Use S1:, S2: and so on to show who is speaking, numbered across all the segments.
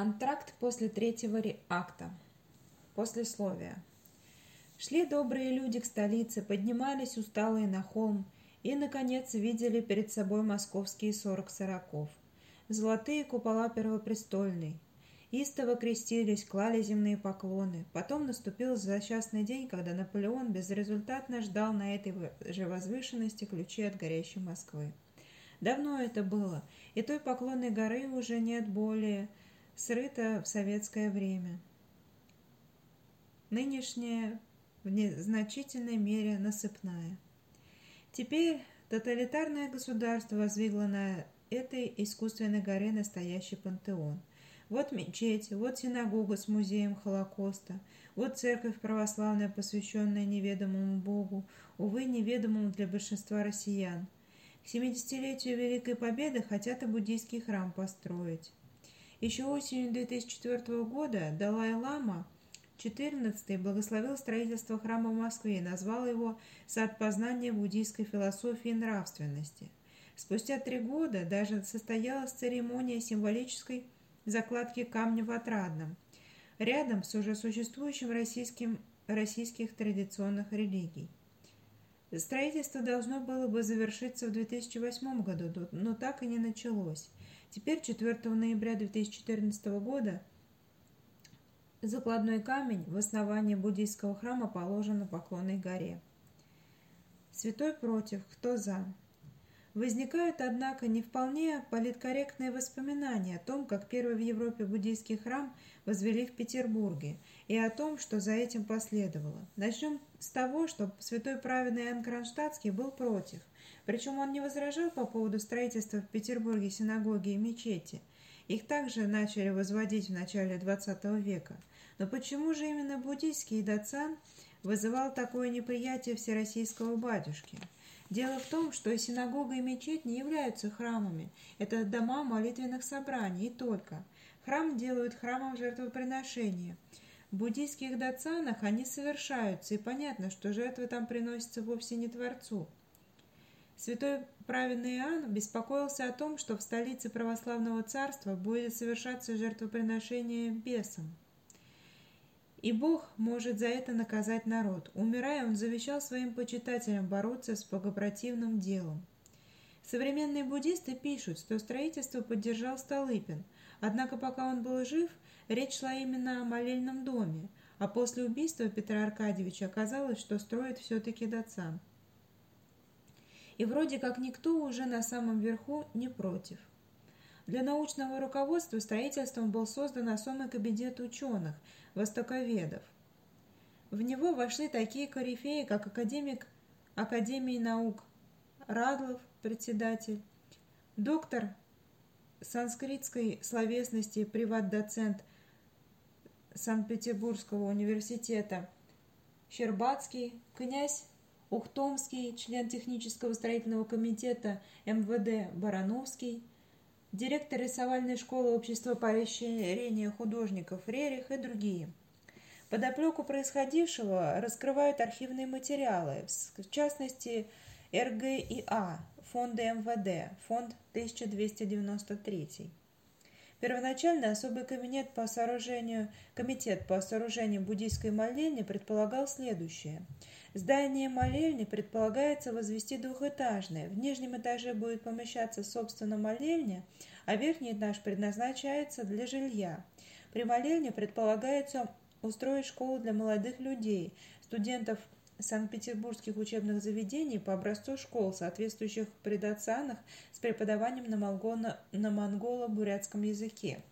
S1: Антракт после третьего акта. Послесловие. Шли добрые люди к столице, поднимались усталые на холм и, наконец, видели перед собой московские сорок сороков. Золотые купола первопрестольной. Истово крестились, клали земные поклоны. Потом наступил злосчастный день, когда Наполеон безрезультатно ждал на этой же возвышенности ключи от горящей Москвы. Давно это было, и той поклонной горы уже нет более, срыто в советское время. Нынешняя в незначительной мере насыпная. Теперь тоталитарное государство воздвигло на этой искусственной горе настоящий пантеон. Вот мечеть, вот синагога с музеем Холокоста, вот церковь православная, посвященная неведомому Богу, увы, неведомому для большинства россиян. К 70-летию Великой Победы хотят и буддийский храм построить. Еще осенью 2004 года Далай-Лама XIV благословил строительство храма в Москве и назвал его «Сад познания буддийской философии и нравственности». Спустя три года даже состоялась церемония символической закладки камня в Отрадном, рядом с уже существующим российским, российских традиционных религий. Строительство должно было бы завершиться в 2008 году, но так и не началось. Теперь 4 ноября 2014 года закладной камень в основании буддийского храма положен на Поклонной горе. Святой против, кто за? Возникают, однако, не вполне политкорректные воспоминания о том, как первый в Европе буддийский храм возвели в Петербурге, и о том, что за этим последовало. Начнем с того, что святой праведный Иоанн Кронштадтский был против – причем он не возражал по поводу строительства в Петербурге синагоги и мечети. Их также начали возводить в начале XX века. Но почему же именно буддийский дацан вызывал такое неприятие всероссийского батюшки? Дело в том, что синагога, и мечеть не являются храмами. Это дома молитвенных собраний и только. Храм делают храмом жертвоприношения. В буддийских дацанах они совершаются, и понятно, что жертвы там приносятся вовсе не Творцу, Святой праведный Иоанн беспокоился о том, что в столице православного царства будет совершаться жертвоприношение бесам. И Бог может за это наказать народ. Умирая, он завещал своим почитателям бороться с богопротивным делом. Современные буддисты пишут, что строительство поддержал Столыпин, однако пока он был жив, речь шла именно о молельном доме, а после убийства Петра Аркадьевича оказалось, что строит все-таки Дацан и вроде как никто уже на самом верху не против. Для научного руководства строительством был создан особый кабинет ученых, востоковедов. В него вошли такие корифеи, как академик Академии наук Радлов, председатель, доктор санскритской словесности, приват-доцент Санкт-Петербургского университета Щербацкий, князь Ухтомский, член технического строительного комитета МВД Барановский, директор рисовальной школы общества поощрения художников Рерих и другие. Подоплеку происходившего раскрывают архивные материалы, в частности РГИА, фонды МВД, фонд 1293. Первоначально особый комитет по сооружению, комитет по сооружению буддийской молельни предполагал следующее – Здание молельни предполагается возвести двухэтажное. В нижнем этаже будет помещаться, собственно, молельня, а верхний этаж предназначается для жилья. При молельне предполагается устроить школу для молодых людей, студентов Санкт-Петербургских учебных заведений по образцу школ, соответствующих предоцанах с преподаванием на, монголо- на монголо-бурятском языке.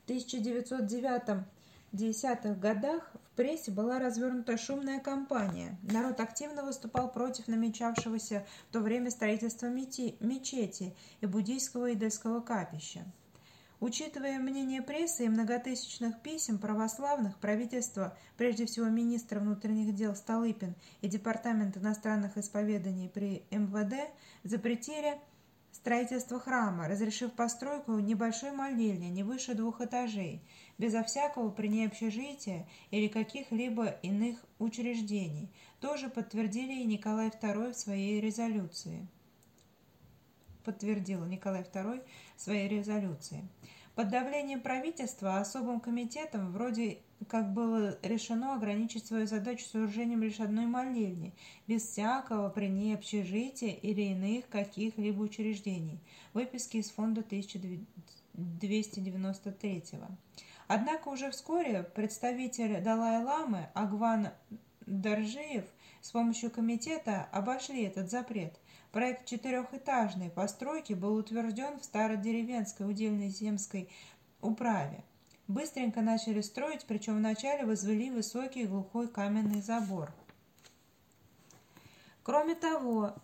S1: В 1909 десятых годах в прессе была развернута шумная кампания. Народ активно выступал против намечавшегося в то время строительства мечети и буддийского идольского капища. Учитывая мнение прессы и многотысячных писем православных, правительство, прежде всего министра внутренних дел Столыпин и Департамент иностранных исповеданий при МВД запретили строительство храма, разрешив постройку небольшой молельни не выше двух этажей – безо всякого при ней общежития или каких-либо иных учреждений, тоже подтвердили и Николай II в своей резолюции. Подтвердил Николай II своей резолюции. Под давлением правительства особым комитетом вроде как было решено ограничить свою задачу сооружением лишь одной молельни, без всякого при ней общежития или иных каких-либо учреждений. Выписки из фонда 1293 -го. Однако уже вскоре представитель Далай-Ламы Агван Даржиев с помощью комитета обошли этот запрет. Проект четырехэтажной постройки был утвержден в Стародеревенской удельной земской управе. Быстренько начали строить, причем вначале возвели высокий глухой каменный забор. Кроме того,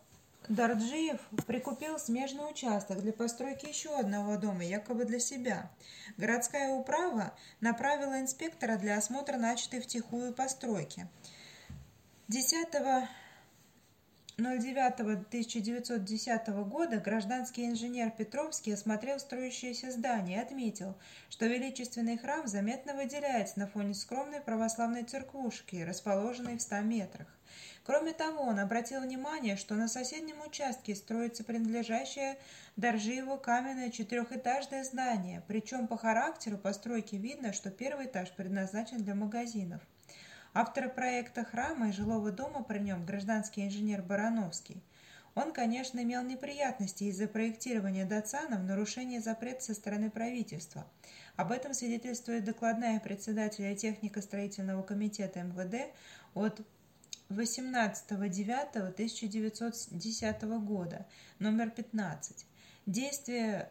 S1: Дарджиев прикупил смежный участок для постройки еще одного дома, якобы для себя. Городская управа направила инспектора для осмотра начатой втихую постройки. 10 09.1910 года гражданский инженер Петровский осмотрел строящееся здание и отметил, что величественный храм заметно выделяется на фоне скромной православной церквушки, расположенной в 100 метрах. Кроме того, он обратил внимание, что на соседнем участке строится принадлежащее Доржиеву каменное четырехэтажное здание, причем по характеру постройки видно, что первый этаж предназначен для магазинов. Автор проекта храма и жилого дома при нем гражданский инженер Барановский. Он, конечно, имел неприятности из-за проектирования Дацана в нарушение запрета со стороны правительства. Об этом свидетельствует докладная председателя технико-строительного комитета МВД от 18.09.1910 года, номер 15. Действия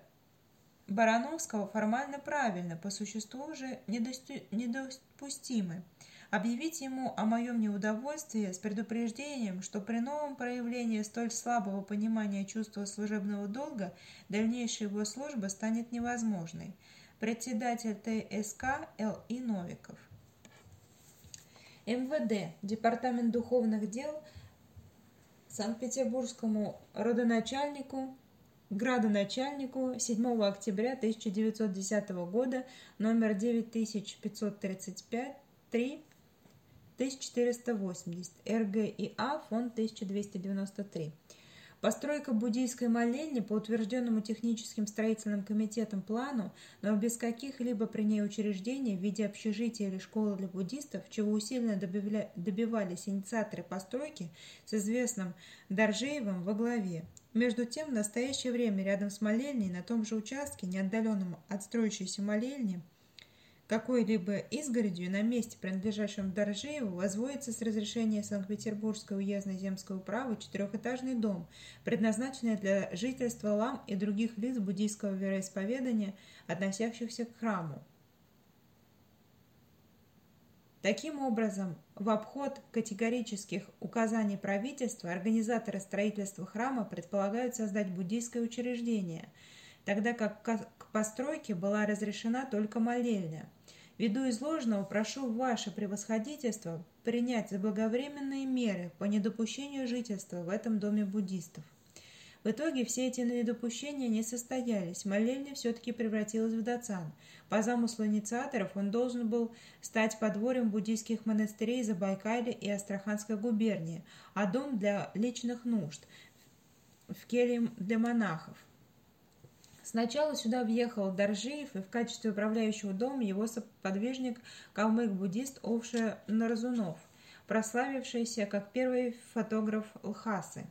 S1: Барановского формально правильно, по существу же недопустимы объявить ему о моем неудовольствии с предупреждением, что при новом проявлении столь слабого понимания чувства служебного долга дальнейшая его служба станет невозможной. Председатель ТСК Л.И. Новиков. МВД, Департамент духовных дел, Санкт-Петербургскому родоначальнику, градоначальнику 7 октября 1910 года, номер 9535, 3, 1480, РГИА, фонд 1293. Постройка буддийской молельни по утвержденному техническим строительным комитетом плану, но без каких-либо при ней учреждений в виде общежития или школы для буддистов, чего усиленно добивались инициаторы постройки с известным Доржеевым во главе. Между тем, в настоящее время рядом с молельней на том же участке, неотдаленном от строящейся молельни, какой-либо изгородью на месте, принадлежащем Доржееву, возводится с разрешения Санкт-Петербургской уездной земской управы четырехэтажный дом, предназначенный для жительства лам и других лиц буддийского вероисповедания, относящихся к храму. Таким образом, в обход категорических указаний правительства организаторы строительства храма предполагают создать буддийское учреждение, тогда как к постройке была разрешена только молельня – Ввиду изложенного прошу ваше превосходительство принять заблаговременные меры по недопущению жительства в этом доме буддистов. В итоге все эти недопущения не состоялись. Молельня все-таки превратилась в дацан. По замыслу инициаторов он должен был стать подворьем буддийских монастырей Забайкалья и Астраханской губернии, а дом для личных нужд в келье для монахов. Сначала сюда въехал Доржиев, и в качестве управляющего дома его подвижник калмык-буддист Овше Наразунов, прославившийся как первый фотограф Лхасы.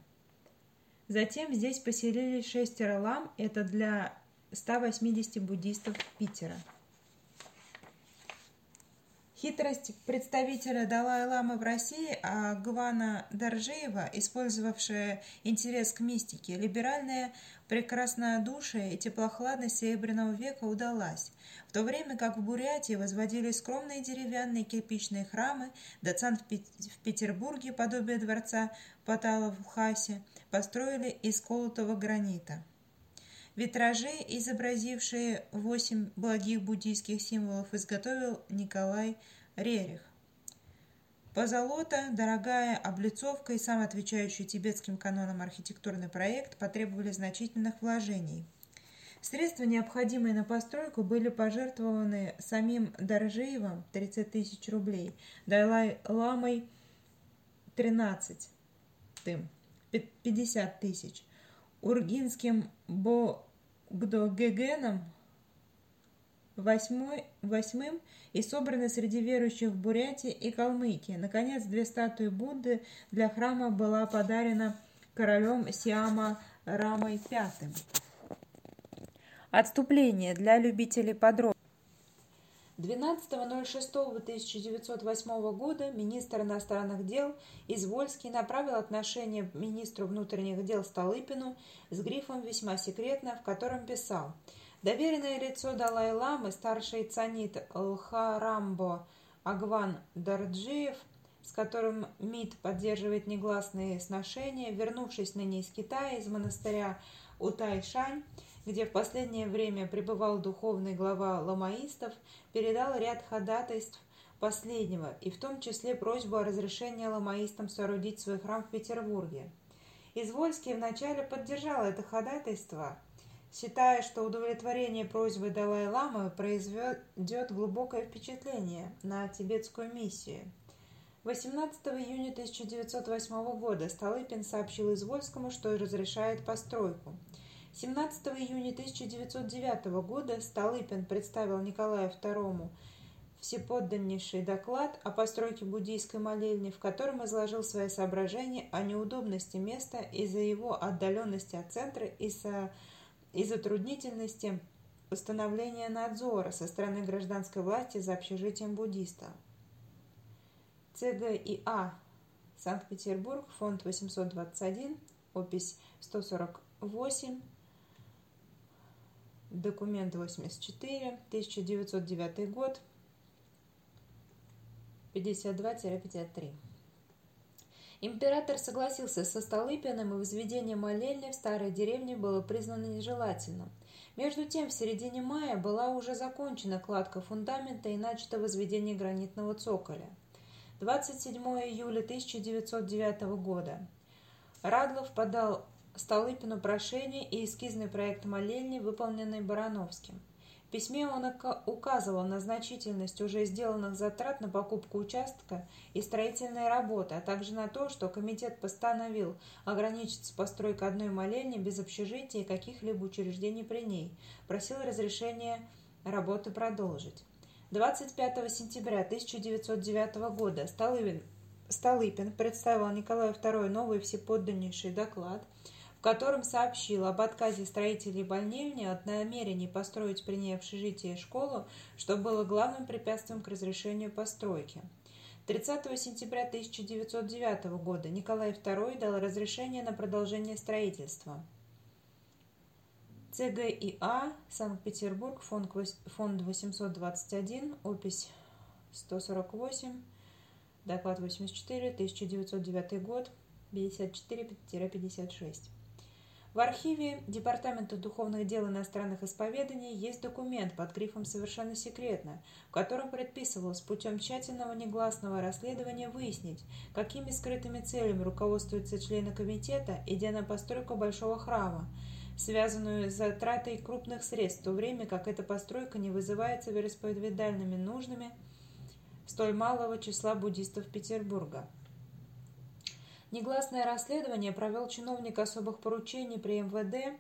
S1: Затем здесь поселились шестеро лам, это для 180 буддистов Питера. Хитрость представителя Далай-ламы в России а Гвана Доржеева, использовавшая интерес к мистике, либеральная прекраснодушие и теплохладность Серебряного века удалась, в то время как в Бурятии возводились скромные деревянные кирпичные храмы, доцент в Петербурге, подобие дворца Патала в Хасе, построили из колотого гранита. Витражи, изобразившие восемь благих буддийских символов, изготовил Николай Рерих. Позолота, дорогая облицовка и сам отвечающий тибетским канонам архитектурный проект потребовали значительных вложений. Средства, необходимые на постройку, были пожертвованы самим Доржеевым 30 тысяч рублей, Дайлай-ламой 13 тым, 50 тысяч, Ургинским Бо Гдогегеном восьмым и собраны среди верующих в Бурятии и Калмыкии. Наконец, две статуи Будды для храма была подарена королем Сиама Рамой V. Отступление для любителей подробностей. 12.06.1908 года министр иностранных дел Извольский направил отношение министру внутренних дел Столыпину с грифом «Весьма секретно», в котором писал «Доверенное лицо Далай-ламы, старший цанит Лхарамбо Агван Дарджиев, с которым МИД поддерживает негласные сношения, вернувшись ныне из Китая, из монастыря Утайшань, где в последнее время пребывал духовный глава ламаистов, передал ряд ходатайств последнего, и в том числе просьбу о разрешении ламаистам соорудить свой храм в Петербурге. Извольский вначале поддержал это ходатайство, считая, что удовлетворение просьбы Далай-ламы произведет глубокое впечатление на тибетскую миссию. 18 июня 1908 года Столыпин сообщил Извольскому, что разрешает постройку – 17 июня 1909 года Столыпин представил Николаю II всеподданнейший доклад о постройке буддийской молельни, в котором изложил свои соображения о неудобности места из-за его отдаленности от центра и, со... и затруднительности установления надзора со стороны гражданской власти за общежитием буддиста. ЦГИА Санкт-Петербург, фонд 821, опись 148, Документ 84, 1909 год, 52-53. Император согласился со Столыпиным, и возведение молельни в старой деревне было признано нежелательным. Между тем, в середине мая была уже закончена кладка фундамента и начато возведение гранитного цоколя. 27 июля 1909 года. Радлов подал Столыпину прошение и эскизный проект молельни, выполненный Барановским. В письме он указывал на значительность уже сделанных затрат на покупку участка и строительные работы, а также на то, что комитет постановил ограничиться постройкой одной молельни без общежития и каких-либо учреждений при ней, просил разрешения работы продолжить. 25 сентября 1909 года Столыпин, Столыпин представил Николаю II новый всеподданнейший доклад – в котором сообщил об отказе строителей больнильни от намерении построить при ней общежитие и школу, что было главным препятствием к разрешению постройки. 30 сентября 1909 года Николай II дал разрешение на продолжение строительства. ЦГИА, Санкт-Петербург, фонд 821, опись 148, доклад 84, 1909 год, 54-56. В архиве Департамента духовных дел иностранных исповеданий есть документ под грифом «Совершенно секретно», в котором предписывалось путем тщательного негласного расследования выяснить, какими скрытыми целями руководствуются члены комитета, идя на постройку большого храма, связанную с затратой крупных средств, в то время как эта постройка не вызывается вероисповедальными нужными столь малого числа буддистов Петербурга. Негласное расследование провел чиновник особых поручений при МВД,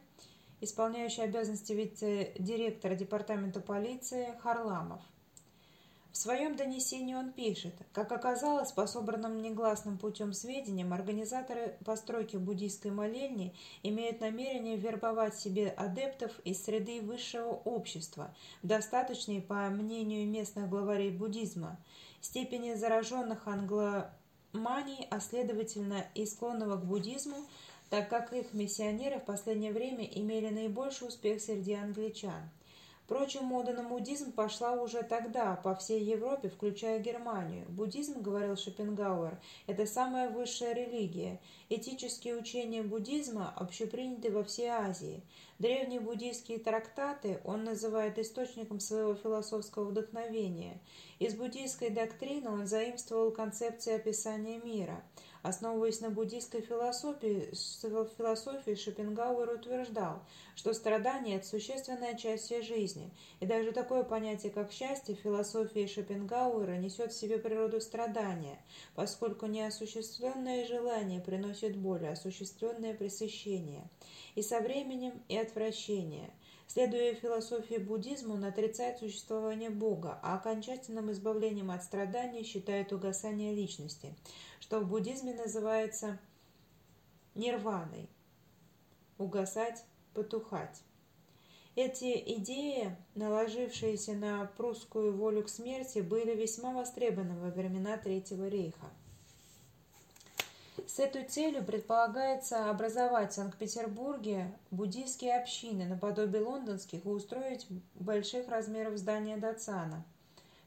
S1: исполняющий обязанности вице-директора департамента полиции Харламов. В своем донесении он пишет, как оказалось, по собранным негласным путем сведениям, организаторы постройки буддийской молельни имеют намерение вербовать себе адептов из среды высшего общества, достаточной, по мнению местных главарей буддизма, степени зараженных англо мании, а следовательно и склонного к буддизму, так как их миссионеры в последнее время имели наибольший успех среди англичан. Впрочем, мода на буддизм пошла уже тогда по всей Европе, включая Германию. Буддизм, говорил Шопенгауэр, это самая высшая религия. Этические учения буддизма общеприняты во всей Азии. Древние буддийские трактаты он называет источником своего философского вдохновения. Из буддийской доктрины он заимствовал концепции описания мира – Основываясь на буддийской философии, философии Шопенгауэр утверждал, что страдание – это существенная часть всей жизни, и даже такое понятие, как счастье, в философии Шопенгауэра несет в себе природу страдания, поскольку неосуществленное желание приносит боль, а осуществленное пресыщение, и со временем и отвращение – Следуя философии буддизма, он отрицает существование Бога, а окончательным избавлением от страданий считает угасание личности, что в буддизме называется нирваной – угасать, потухать. Эти идеи, наложившиеся на прусскую волю к смерти, были весьма востребованы во времена Третьего рейха. С этой целью предполагается образовать в Санкт-Петербурге буддийские общины наподобие лондонских и устроить больших размеров здания Дацана,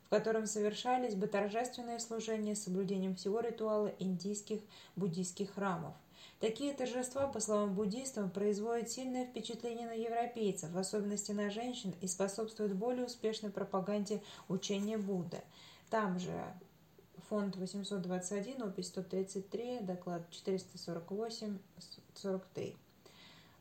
S1: в котором совершались бы торжественные служения с соблюдением всего ритуала индийских буддийских храмов. Такие торжества, по словам буддистов, производят сильное впечатление на европейцев, в особенности на женщин, и способствуют более успешной пропаганде учения Будды. Там же фонд 821, опись 133, доклад 448-43.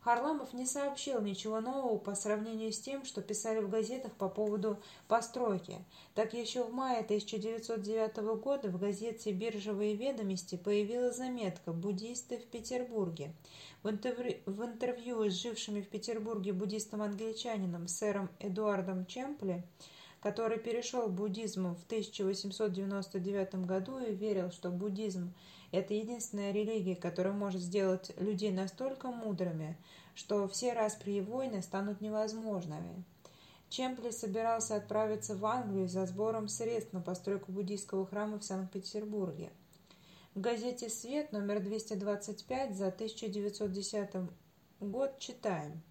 S1: Харламов не сообщил ничего нового по сравнению с тем, что писали в газетах по поводу постройки. Так еще в мае 1909 года в газете «Биржевые ведомости» появилась заметка «Буддисты в Петербурге». В интервью, в интервью с жившими в Петербурге буддистом-англичанином сэром Эдуардом Чемпли который перешел к буддизму в 1899 году и верил, что буддизм – это единственная религия, которая может сделать людей настолько мудрыми, что все распри и войны станут невозможными. Чемпли собирался отправиться в Англию за сбором средств на постройку буддийского храма в Санкт-Петербурге. В газете «Свет» номер 225 за 1910 год читаем –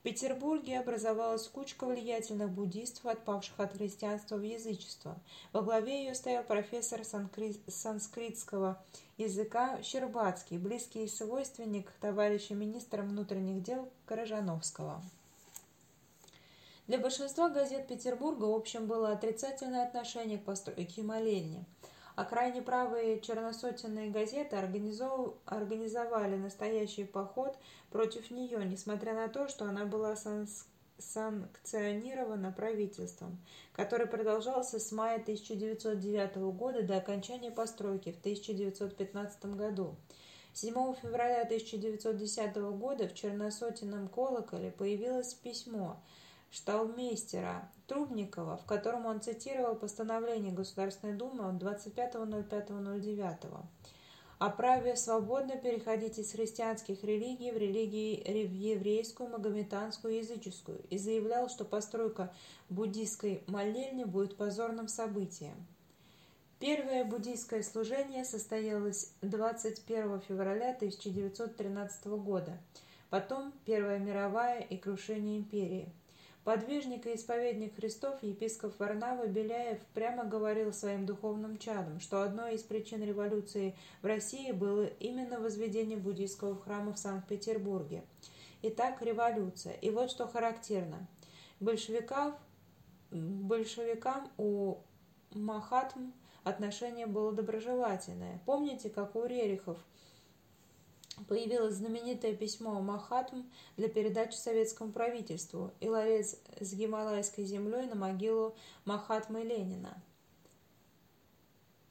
S1: в Петербурге образовалась кучка влиятельных буддистов, отпавших от христианства в язычество. Во главе ее стоял профессор санскритского языка Щербацкий, близкий свойственник товарища министра внутренних дел Корожановского. Для большинства газет Петербурга, в общем, было отрицательное отношение к постройке молельни – а крайне правые черносотенные газеты организовали настоящий поход против нее, несмотря на то, что она была санкционирована правительством, который продолжался с мая 1909 года до окончания постройки в 1915 году. 7 февраля 1910 года в Черносотенном колоколе появилось письмо – шталмейстера Трубникова, в котором он цитировал постановление Государственной Думы от 25.05.09 о праве свободно переходить из христианских религий в религии в еврейскую, магометанскую языческую и заявлял, что постройка буддийской молельни будет позорным событием. Первое буддийское служение состоялось 21 февраля 1913 года, потом Первая мировая и крушение империи – Подвижник и исповедник Христов, епископ Варнава Беляев, прямо говорил своим духовным чадам, что одной из причин революции в России было именно возведение буддийского храма в Санкт-Петербурге. Итак, революция. И вот что характерно. Большевиков, большевикам у Махатм отношение было доброжелательное. Помните, как у Рерихов – появилось знаменитое письмо Махатм для передачи советскому правительству и ларец с гималайской землей на могилу Махатмы Ленина.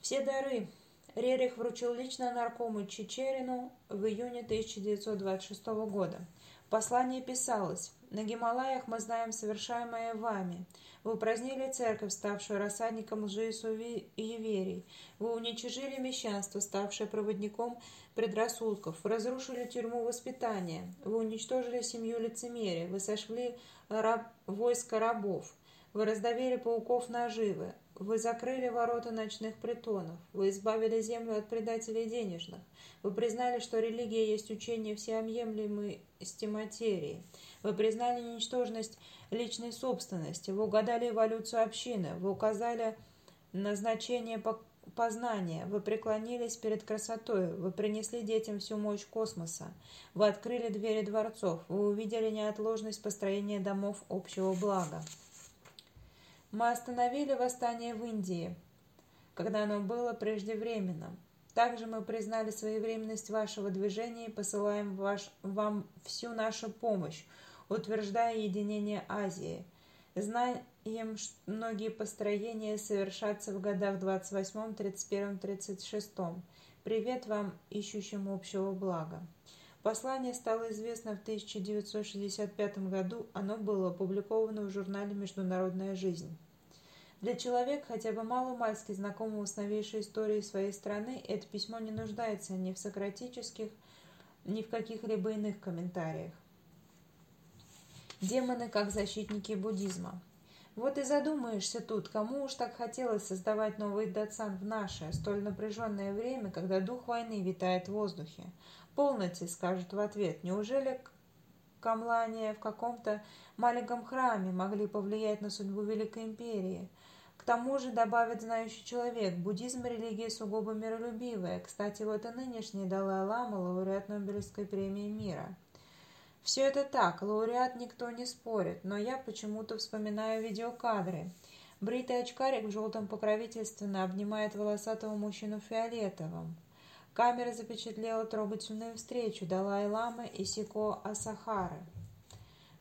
S1: Все дары Рерих вручил лично наркому Чечерину в июне 1926 года. В послании писалось «На Гималаях мы знаем совершаемое вами. Вы упразднили церковь, ставшую рассадником лжеисуви и еверий. Вы уничижили мещанство, ставшее проводником предрассудков. Вы разрушили тюрьму воспитания. Вы уничтожили семью лицемерия. Вы сошли раб... войско рабов. Вы раздавили пауков наживы. Вы закрыли ворота ночных притонов. Вы избавили землю от предателей денежных. Вы признали, что религия есть учение всеобъемлемости материи. Вы признали ничтожность личной собственности. Вы угадали эволюцию общины. Вы указали назначение познания. Вы преклонились перед красотой. Вы принесли детям всю мощь космоса. Вы открыли двери дворцов. Вы увидели неотложность построения домов общего блага. Мы остановили восстание в Индии, когда оно было преждевременным. Также мы признали своевременность вашего движения и посылаем ваш, вам всю нашу помощь, утверждая единение Азии. Знаем, что многие построения совершатся в годах 28, 31, 36. Привет вам, ищущим общего блага. Послание стало известно в 1965 году, оно было опубликовано в журнале «Международная жизнь». Для человека, хотя бы мало-мальски знакомого с новейшей историей своей страны, это письмо не нуждается ни в сократических, ни в каких-либо иных комментариях. Демоны как защитники буддизма. Вот и задумаешься тут, кому уж так хотелось создавать новый датсан в наше, столь напряженное время, когда дух войны витает в воздухе. «Полноте», — скажут в ответ, неужели камлания в каком-то маленьком храме могли повлиять на судьбу Великой Империи? К тому же, добавит знающий человек, буддизм – религия сугубо миролюбивая. Кстати, вот и нынешний Далай-Лама – лауреат Нобелевской премии мира. Все это так, лауреат никто не спорит, но я почему-то вспоминаю видеокадры. Бритый очкарик в желтом покровительственно обнимает волосатого мужчину в фиолетовом. Камера запечатлела трогательную встречу Далай-Ламы и Сико Асахары.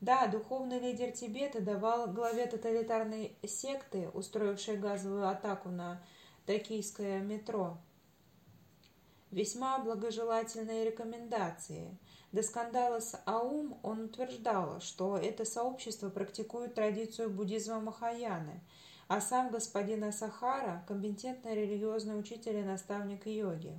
S1: Да, духовный лидер Тибета давал главе тоталитарной секты, устроившей газовую атаку на токийское метро, весьма благожелательные рекомендации – до скандала с Аум он утверждал, что это сообщество практикует традицию буддизма Махаяны, а сам господин Асахара – компетентный религиозный учитель и наставник йоги.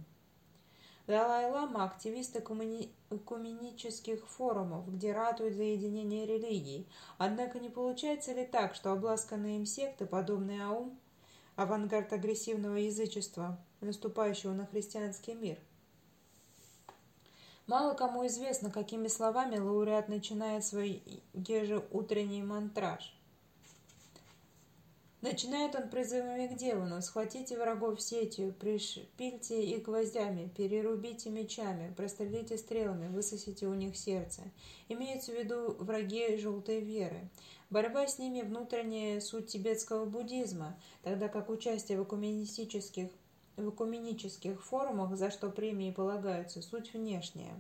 S1: Далай-Лама – активист экуменических форумов, где ратуют за единение религий. Однако не получается ли так, что обласканные им секты, подобные Аум, авангард агрессивного язычества, наступающего на христианский мир, Мало кому известно, какими словами лауреат начинает свой ежеутренний мантраж. Начинает он призывами к делу, но схватите врагов сетью, пришпильте их гвоздями, перерубите мечами, прострелите стрелами, высосите у них сердце. Имеются в виду враги желтой веры. Борьба с ними – внутренняя суть тибетского буддизма, тогда как участие в экуменистических в экуменических форумах, за что премии полагаются, суть внешняя.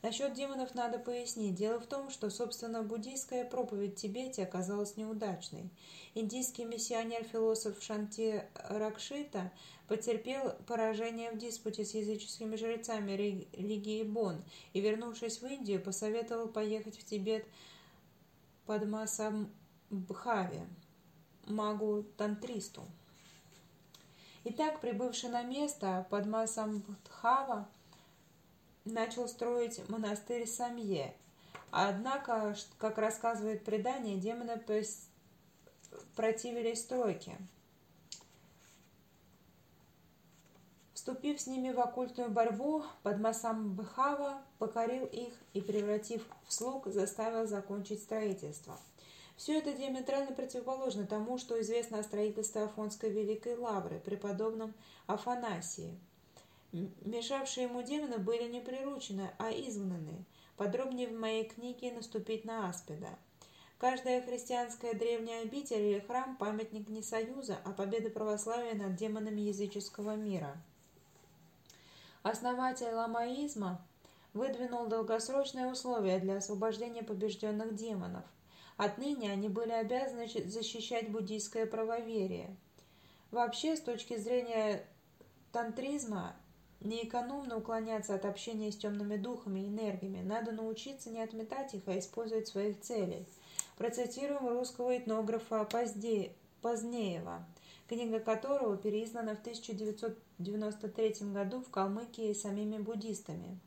S1: Насчет демонов надо пояснить. Дело в том, что, собственно, буддийская проповедь в Тибете оказалась неудачной. Индийский миссионер-философ Шанти Ракшита потерпел поражение в диспуте с языческими жрецами религии Бон и, вернувшись в Индию, посоветовал поехать в Тибет под Масамбхаве, магу-тантристу. Итак, прибывший на место под Масамбхава, начал строить монастырь Самье. Однако, как рассказывает предание, демоны противились стройке. Вступив с ними в оккультную борьбу, Падмасамбхава покорил их и, превратив в слуг, заставил закончить строительство. Все это диаметрально противоположно тому, что известно о строительстве Афонской Великой Лавры, преподобном Афанасии. Мешавшие ему демоны были не приручены, а изгнаны. Подробнее в моей книге «Наступить на аспида». Каждая христианская древняя обитель или храм – памятник не союза, а победы православия над демонами языческого мира. Основатель ламаизма выдвинул долгосрочные условия для освобождения побежденных демонов – Отныне они были обязаны защищать буддийское правоверие. Вообще, с точки зрения тантризма, неэкономно уклоняться от общения с темными духами и энергиями. Надо научиться не отметать их, а использовать своих целей. Процитируем русского этнографа Позде... Позднеева, книга которого переиздана в 1993 году в Калмыкии самими буддистами.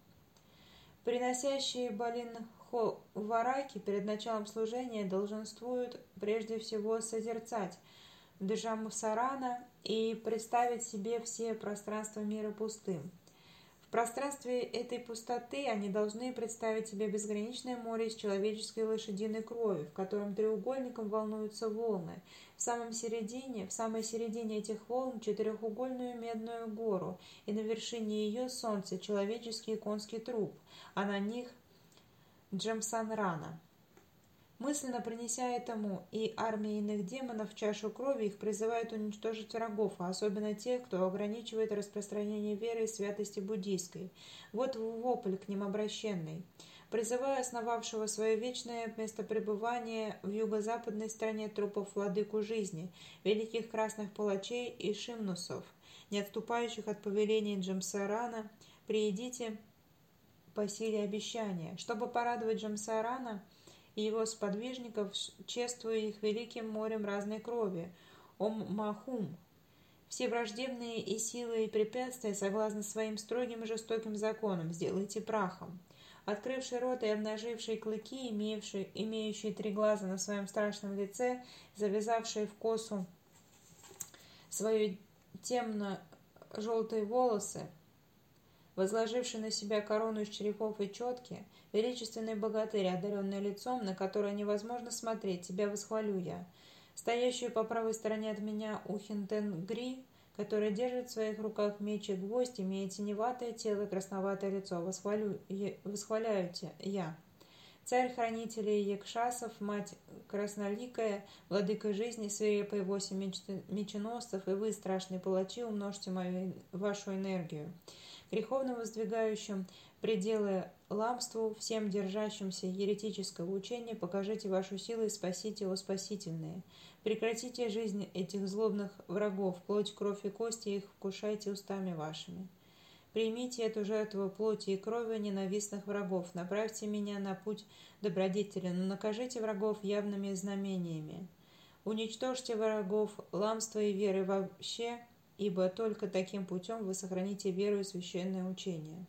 S1: Приносящие Балин Вараки перед началом служения долженствуют прежде всего созерцать Джамусарана и представить себе все пространства мира пустым. В пространстве этой пустоты они должны представить себе безграничное море из человеческой лошадиной крови, в котором треугольником волнуются волны. В самом середине, в самой середине этих волн четырехугольную медную гору, и на вершине ее солнце, человеческий конский труп, а на них Джамсанрана. Мысленно принеся этому и армии иных демонов чашу крови, их призывают уничтожить врагов, а особенно тех, кто ограничивает распространение веры и святости буддийской. Вот вопль к ним обращенный. Призывая основавшего свое вечное место пребывания в юго-западной стране трупов владыку жизни, великих красных палачей и шимнусов, не отступающих от повелений Джамсарана, приедите по силе обещания. Чтобы порадовать Джамсарана и его сподвижников, чествуя их великим морем разной крови, Ом-Махум, все враждебные и силы и препятствия, согласно своим строгим и жестоким законам, сделайте прахом. Открывший рот и обнаживший клыки, имеющие, имеющие три глаза на своем страшном лице, завязавшие в косу свои темно-желтые волосы, возложивший на себя корону из черепов и четки, величественный богатырь, одаренный лицом, на которое невозможно смотреть, тебя восхвалю я. Стоящую по правой стороне от меня Ухинтен-Гри, который держит в своих руках меч и гвоздь, имея теневатое тело и красноватое лицо, восхвалю, восхваляю я. Царь хранителей Якшасов, мать красноликая, владыка жизни, свирепые восемь меченосцев, и вы, страшные палачи, умножьте мою, вашу энергию. Греховно воздвигающим пределы ламству, всем держащимся еретического учения, покажите вашу силу и спасите его спасительные. Прекратите жизнь этих злобных врагов, плоть, кровь и кости их вкушайте устами вашими. Примите эту жертву плоти и крови ненавистных врагов, направьте меня на путь добродетеля, но накажите врагов явными знамениями. Уничтожьте врагов ламства и веры вообще, ибо только таким путем вы сохраните веру и священное учение.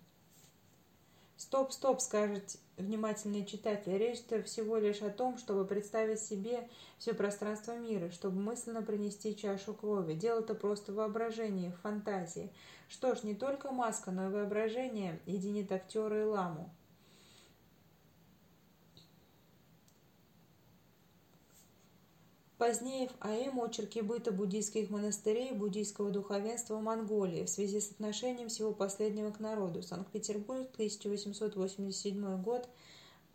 S1: Стоп, стоп, скажет внимательный читатель. Речь-то всего лишь о том, чтобы представить себе все пространство мира, чтобы мысленно принести чашу крови. Дело-то просто в воображении, в фантазии. Что ж, не только маска, но и воображение единит актера и ламу. Позднее в АЭМ очерки быта буддийских монастырей и буддийского духовенства в Монголии в связи с отношением всего последнего к народу. Санкт-Петербург, 1887 год,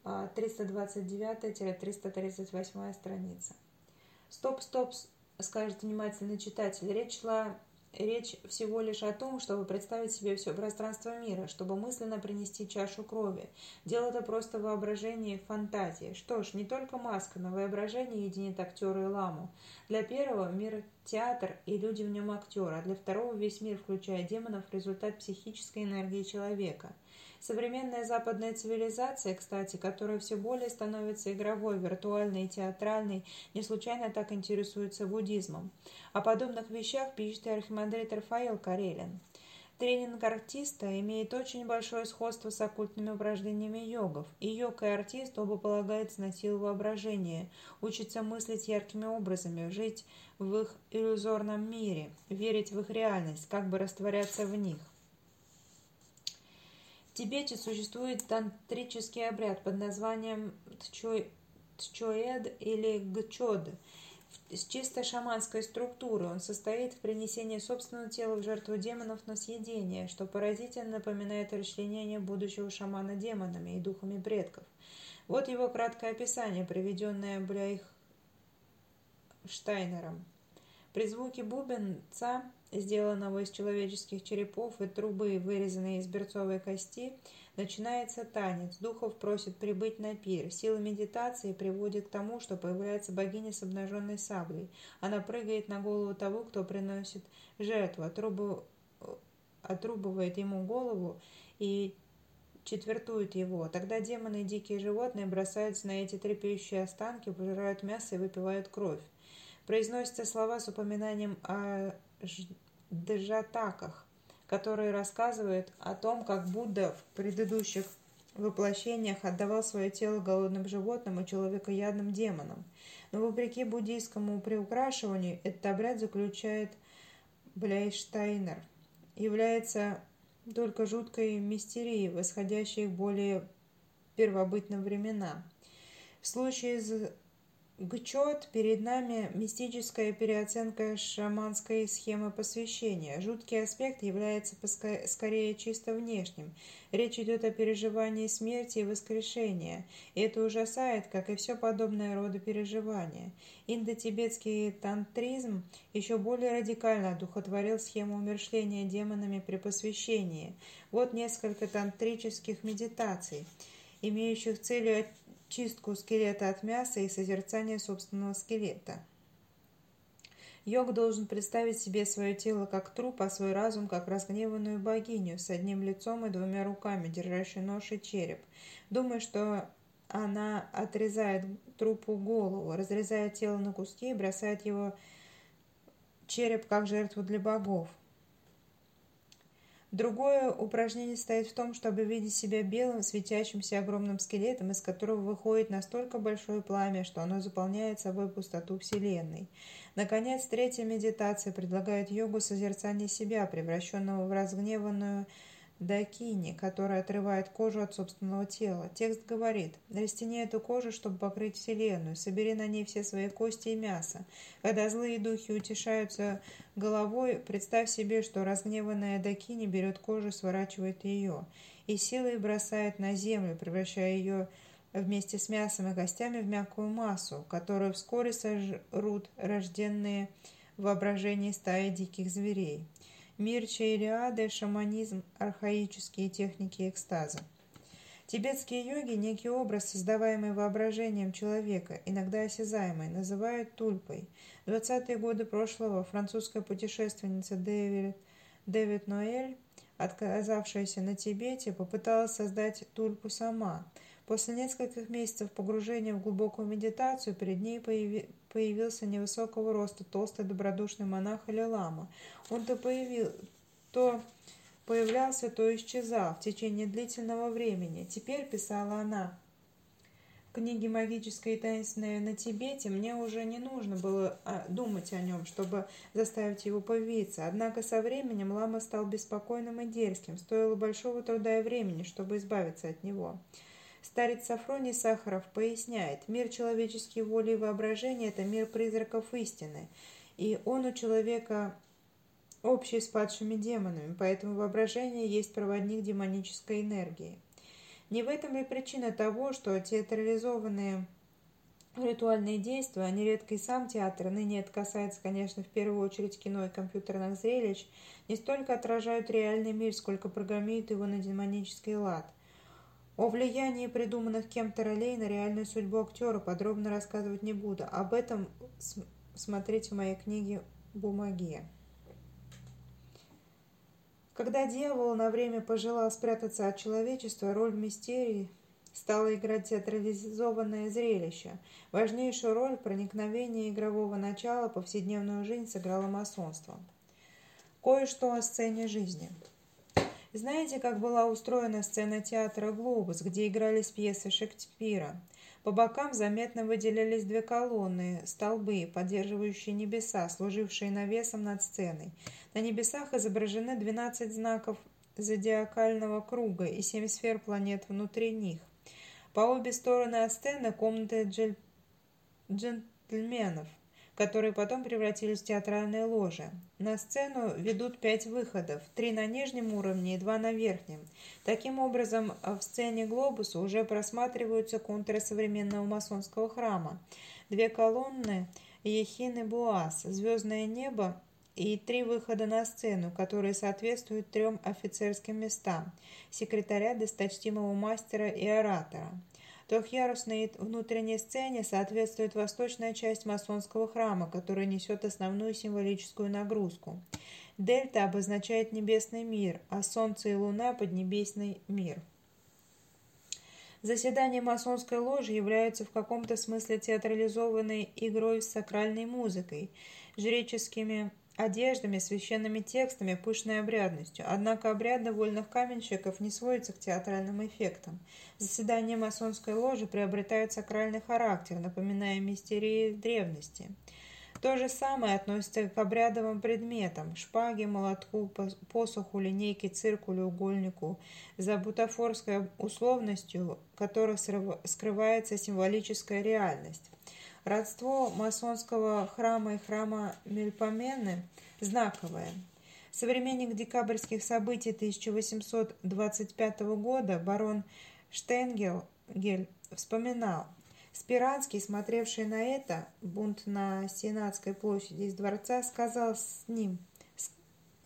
S1: 329-338 а, страница. Стоп, стоп, скажет внимательный читатель. Речь шла Речь всего лишь о том, чтобы представить себе все пространство мира, чтобы мысленно принести чашу крови. Дело это просто воображение и фантазии. Что ж, не только маска, но воображение единит актера и ламу. Для первого мир – театр и люди в нем актеры, а для второго весь мир, включая демонов, результат психической энергии человека – Современная западная цивилизация, кстати, которая все более становится игровой, виртуальной и театральной, не случайно так интересуется буддизмом. О подобных вещах пишет и архимандрит Рафаэл Карелин. Тренинг артиста имеет очень большое сходство с оккультными упражнениями йогов. И йог, и артист оба полагаются на силу воображения, учатся мыслить яркими образами, жить в их иллюзорном мире, верить в их реальность, как бы растворяться в них. Тибете существует тантрический обряд под названием тчоэд или гчод с чисто шаманской структурой. Он состоит в принесении собственного тела в жертву демонов на съедение, что поразительно напоминает расчленение будущего шамана демонами и духами предков. Вот его краткое описание, приведенное Бляйх Штайнером. При звуке бубенца сделанного из человеческих черепов и трубы, вырезанной из берцовой кости, начинается танец. Духов просит прибыть на пир. Сила медитации приводит к тому, что появляется богиня с обнаженной саблей. Она прыгает на голову того, кто приносит жертву, отрубу... отрубывает ему голову и четвертует его. Тогда демоны и дикие животные бросаются на эти трепещущие останки, пожирают мясо и выпивают кровь. Произносятся слова с упоминанием о джатаках, которые рассказывают о том, как Будда в предыдущих воплощениях отдавал свое тело голодным животным и человекоядным демонам. Но вопреки буддийскому приукрашиванию, этот обряд заключает Бляйштайнер, является только жуткой мистерией, восходящей к более первобытным временам. В случае с Гчот перед нами мистическая переоценка шаманской схемы посвящения. Жуткий аспект является скорее чисто внешним. Речь идет о переживании смерти и воскрешения. И это ужасает, как и все подобное рода переживания. Индотибетский тантризм еще более радикально одухотворил схему умершления демонами при посвящении. Вот несколько тантрических медитаций, имеющих целью чистку скелета от мяса и созерцание собственного скелета. Йог должен представить себе свое тело как труп, а свой разум как разгневанную богиню с одним лицом и двумя руками, держащую нож и череп. Думая, что она отрезает трупу голову, разрезает тело на куски и бросает его череп как жертву для богов. Другое упражнение состоит в том, чтобы видеть себя белым, светящимся огромным скелетом, из которого выходит настолько большое пламя, что оно заполняет собой пустоту Вселенной. Наконец, третья медитация предлагает йогу созерцания себя, превращенного в разгневанную дакини, которая отрывает кожу от собственного тела. Текст говорит, растяни эту кожу, чтобы покрыть Вселенную, собери на ней все свои кости и мясо. Когда злые духи утешаются головой, представь себе, что разгневанная дакини берет кожу, сворачивает ее и силой бросает на землю, превращая ее вместе с мясом и костями в мягкую массу, которую вскоре сожрут рожденные в воображении стаи диких зверей. Мир Чайриады, шаманизм, архаические техники экстаза. Тибетские йоги некий образ, создаваемый воображением человека, иногда осязаемый, называют тульпой. В 20-е годы прошлого французская путешественница Дэвид, Дэвид Ноэль, отказавшаяся на Тибете, попыталась создать тульпу сама. После нескольких месяцев погружения в глубокую медитацию перед ней появи появился невысокого роста толстый добродушный монах или лама. Он то, появил, то появлялся, то исчезал в течение длительного времени. Теперь, писала она, книги магической и таинственной на Тибете, мне уже не нужно было а, думать о нем, чтобы заставить его появиться. Однако со временем лама стал беспокойным и дерзким. Стоило большого труда и времени, чтобы избавиться от него. Старец Сафроний Сахаров поясняет, мир человеческой воли и воображения – это мир призраков истины, и он у человека общий с падшими демонами, поэтому воображение есть проводник демонической энергии. Не в этом ли причина того, что театрализованные ритуальные действия, а нередко и сам театр, ныне это касается, конечно, в первую очередь кино и компьютерных зрелищ, не столько отражают реальный мир, сколько программируют его на демонический лад. О влиянии придуманных кем-то ролей на реальную судьбу актера подробно рассказывать не буду. Об этом смотрите в моей книге «Бумаги». Когда дьявол на время пожелал спрятаться от человечества, роль мистерии стала играть театрализованное зрелище. Важнейшую роль в проникновении игрового начала повседневную жизнь сыграло масонство. Кое-что о сцене жизни – знаете, как была устроена сцена театра «Глобус», где игрались пьесы Шекспира? По бокам заметно выделялись две колонны, столбы, поддерживающие небеса, служившие навесом над сценой. На небесах изображены 12 знаков зодиакального круга и семь сфер планет внутри них. По обе стороны от сцены комнаты джентльменов – которые потом превратились в театральные ложи. На сцену ведут пять выходов, три на нижнем уровне и два на верхнем. Таким образом, в сцене глобуса уже просматриваются контуры современного масонского храма. Две колонны Ехин и Буаз, звездное небо и три выхода на сцену, которые соответствуют трем офицерским местам – секретаря, досточтимого мастера и оратора – Трехъярусной внутренней сцене соответствует восточная часть масонского храма, которая несет основную символическую нагрузку. Дельта обозначает небесный мир, а Солнце и Луна – поднебесный мир. Заседания масонской ложи являются в каком-то смысле театрализованной игрой с сакральной музыкой, жреческими одеждами, священными текстами, пышной обрядностью. Однако обряды вольных каменщиков не сводятся к театральным эффектам. Заседания масонской ложи приобретают сакральный характер, напоминая мистерии древности. То же самое относится к обрядовым предметам – шпаге, молотку, посоху, линейке, циркулю, угольнику, за бутафорской условностью которых скрывается символическая реальность. Родство масонского храма и храма Мельпомены знаковое. Современник декабрьских событий 1825 года барон Штенгель вспоминал, Спиранский, смотревший на это, бунт на Сенатской площади из дворца, сказал с ним –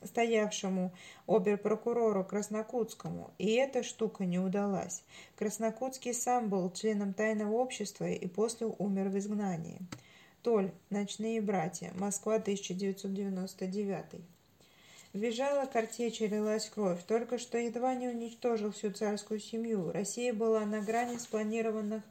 S1: стоявшему оберпрокурору Краснокутскому, и эта штука не удалась. Краснокутский сам был членом тайного общества и после умер в изгнании. Толь. Ночные братья. Москва, 1999. Визжала картечь и лилась кровь. Только что едва не уничтожил всю царскую семью. Россия была на грани спланированных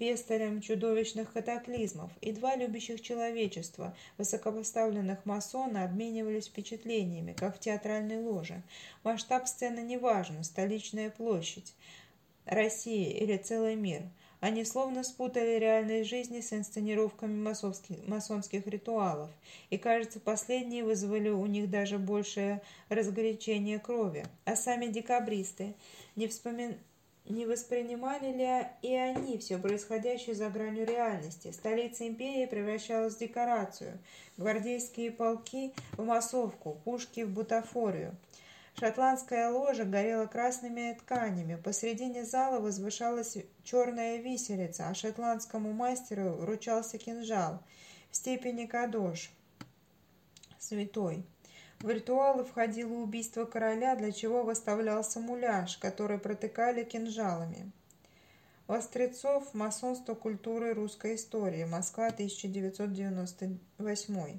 S1: пестарем чудовищных катаклизмов, и два любящих человечества, высокопоставленных масона, обменивались впечатлениями, как в театральной ложе. Масштаб сцены не важен, столичная площадь, Россия или целый мир. Они словно спутали реальные жизни с инсценировками масонских, масонских ритуалов, и, кажется, последние вызвали у них даже большее разгорячение крови. А сами декабристы не вспоминали не воспринимали ли и они все происходящее за гранью реальности? Столица империи превращалась в декорацию, гвардейские полки в массовку, пушки в бутафорию. Шотландская ложа горела красными тканями, посредине зала возвышалась черная виселица, а шотландскому мастеру вручался кинжал в степени кадош, святой. В ритуалы входило убийство короля, для чего выставлялся муляж, который протыкали кинжалами. Вострецов «Масонство культуры русской истории. Москва, 1998».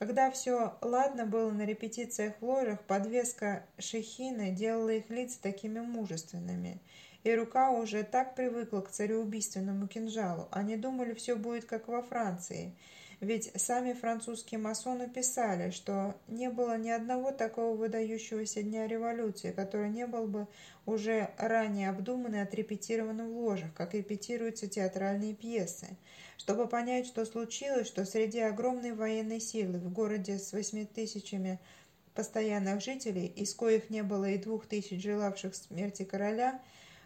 S1: Когда все ладно было на репетициях в ложах, подвеска шехины делала их лица такими мужественными, и рука уже так привыкла к цареубийственному кинжалу. Они думали, все будет как во Франции – ведь сами французские масоны писали, что не было ни одного такого выдающегося дня революции, который не был бы уже ранее обдуман и отрепетирован в ложах, как репетируются театральные пьесы. Чтобы понять, что случилось, что среди огромной военной силы в городе с восьми тысячами постоянных жителей, из коих не было и двух тысяч желавших смерти короля,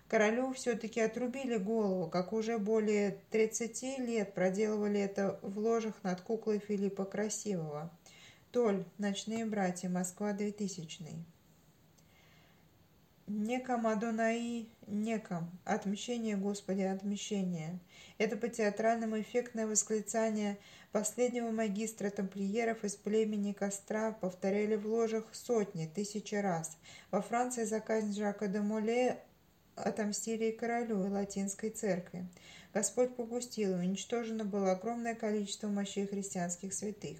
S1: Королю все-таки отрубили голову, как уже более 30 лет проделывали это в ложах над куклой Филиппа Красивого. Толь, «Ночные братья», Москва, 2000 Неком Адонаи, неком. Отмщение, Господи, отмщение. Это по театральному эффектное восклицание последнего магистра тамплиеров из племени Костра повторяли в ложах сотни, тысячи раз. Во Франции за казнь Жака де Моле отомстили и королю, и латинской церкви. Господь попустил, и уничтожено было огромное количество мощей христианских святых.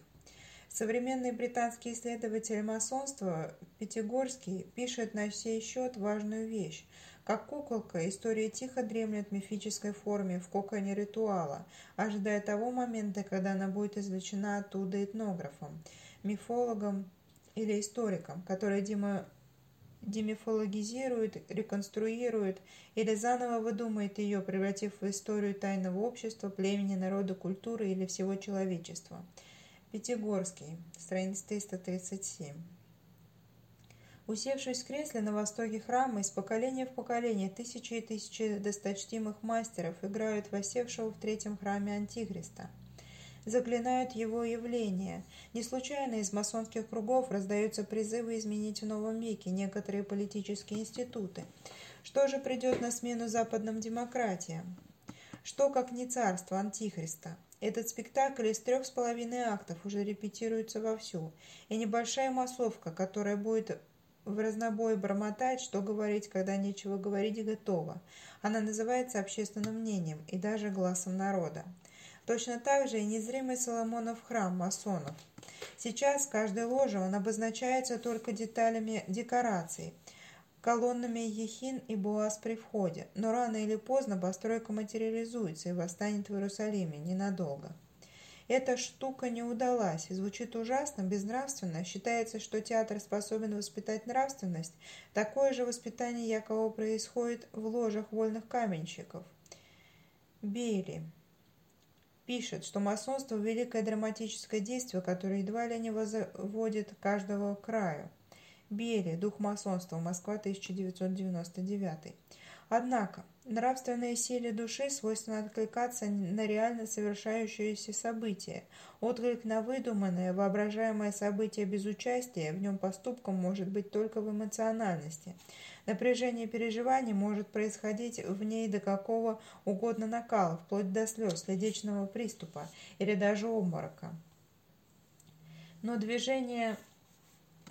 S1: Современный британский исследователь масонства Пятигорский пишет на сей счет важную вещь. Как куколка, история тихо дремлет в мифической форме в коконе ритуала, ожидая того момента, когда она будет извлечена оттуда этнографом, мифологом или историком, который Дима демифологизирует, реконструирует или заново выдумает ее, превратив в историю тайного общества, племени, народа, культуры или всего человечества. Пятигорский, страница 337. Усевшись в кресле на востоке храма, из поколения в поколение тысячи и тысячи досточтимых мастеров играют восевшего в третьем храме Антихриста – заклинают его явления. Не случайно из масонских кругов раздаются призывы изменить в новом веке некоторые политические институты. Что же придет на смену западным демократиям? Что, как не царство Антихриста? Этот спектакль из трех с половиной актов уже репетируется вовсю, и небольшая массовка, которая будет в разнобой бормотать, что говорить, когда нечего говорить, готова. Она называется общественным мнением и даже глазом народа. Точно так же и незримый Соломонов храм масонов. Сейчас каждой ложе он обозначается только деталями декораций, колоннами ехин и буаз при входе, но рано или поздно постройка материализуется и восстанет в Иерусалиме ненадолго. Эта штука не удалась, звучит ужасно, безнравственно. Считается, что театр способен воспитать нравственность. Такое же воспитание якобы происходит в ложах вольных каменщиков. Бейли пишет, что масонство – великое драматическое действие, которое едва ли не возводит каждого краю. Бели, дух масонства, Москва, 1999. Однако, нравственной силе души свойственно откликаться на реально совершающиеся события. Отклик на выдуманное, воображаемое событие без участия в нем поступком может быть только в эмоциональности – Напряжение переживаний может происходить в ней до какого угодно накала, вплоть до слез, сердечного приступа или даже обморока. Но движение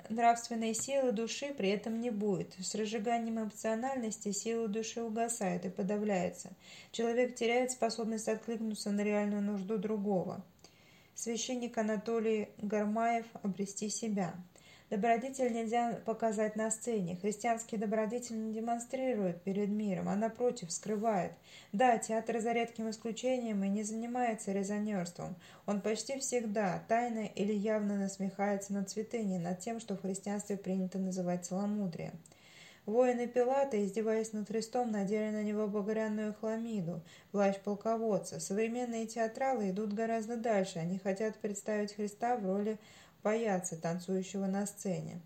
S1: нравственной силы души при этом не будет. С разжиганием эмоциональности сила души угасает и подавляется. Человек теряет способность откликнуться на реальную нужду другого. Священник Анатолий Гармаев «Обрести себя». Добродетель нельзя показать на сцене. Христианский добродетель не демонстрирует перед миром, а напротив скрывает. Да, театр за редким исключением и не занимается резонерством. Он почти всегда тайно или явно насмехается над святыней, над тем, что в христианстве принято называть целомудрием. Воины Пилата, издеваясь над Христом, надели на него багряную хламиду, плащ полководца. Современные театралы идут гораздо дальше. Они хотят представить Христа в роли паяца, танцующего на сцене.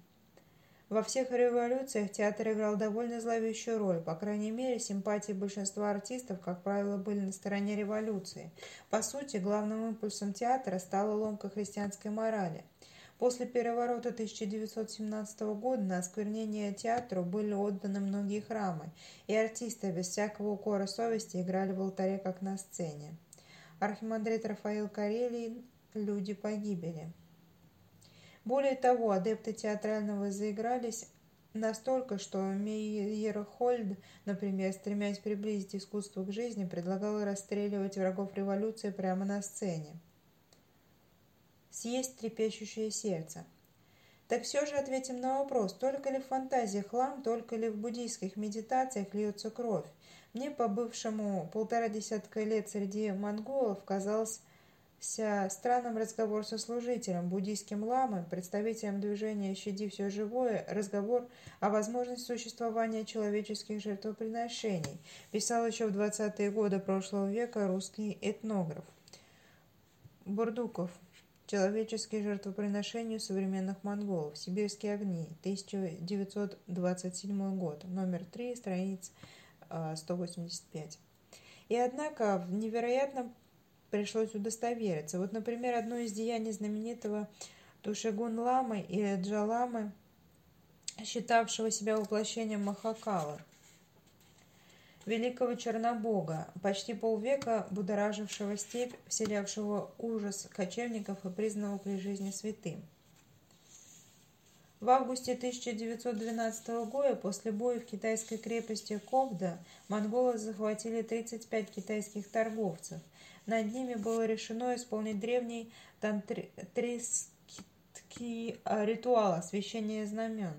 S1: Во всех революциях театр играл довольно зловещую роль. По крайней мере, симпатии большинства артистов, как правило, были на стороне революции. По сути, главным импульсом театра стала ломка христианской морали. После переворота 1917 года на осквернение театру были отданы многие храмы, и артисты без всякого укора совести играли в алтаре, как на сцене. Архимандрит Рафаил Карелий «Люди погибели». Более того, адепты театрального заигрались настолько, что Мейерхольд, например, стремясь приблизить искусство к жизни, предлагал расстреливать врагов революции прямо на сцене. Съесть трепещущее сердце. Так все же ответим на вопрос, только ли в фантазии хлам, только ли в буддийских медитациях льется кровь. Мне, побывшему полтора десятка лет среди монголов, казалось странным разговор со служителем, буддийским ламой, представителем движения «Щади все живое», разговор о возможности существования человеческих жертвоприношений, писал еще в 20-е годы прошлого века русский этнограф. Бурдуков. Человеческие жертвоприношения современных монголов. Сибирские огни. 1927 год. Номер 3, страница 185. И однако в невероятном пришлось удостовериться. Вот, например, одно из деяний знаменитого Тушегун Ламы или Джаламы, считавшего себя воплощением Махакала, великого Чернобога, почти полвека будоражившего степь, вселявшего ужас кочевников и признанного при жизни святым. В августе 1912 года после боя в китайской крепости Ковда монголы захватили 35 китайских торговцев – над ними было решено исполнить древний тантрийский а, ритуал освящения знамен.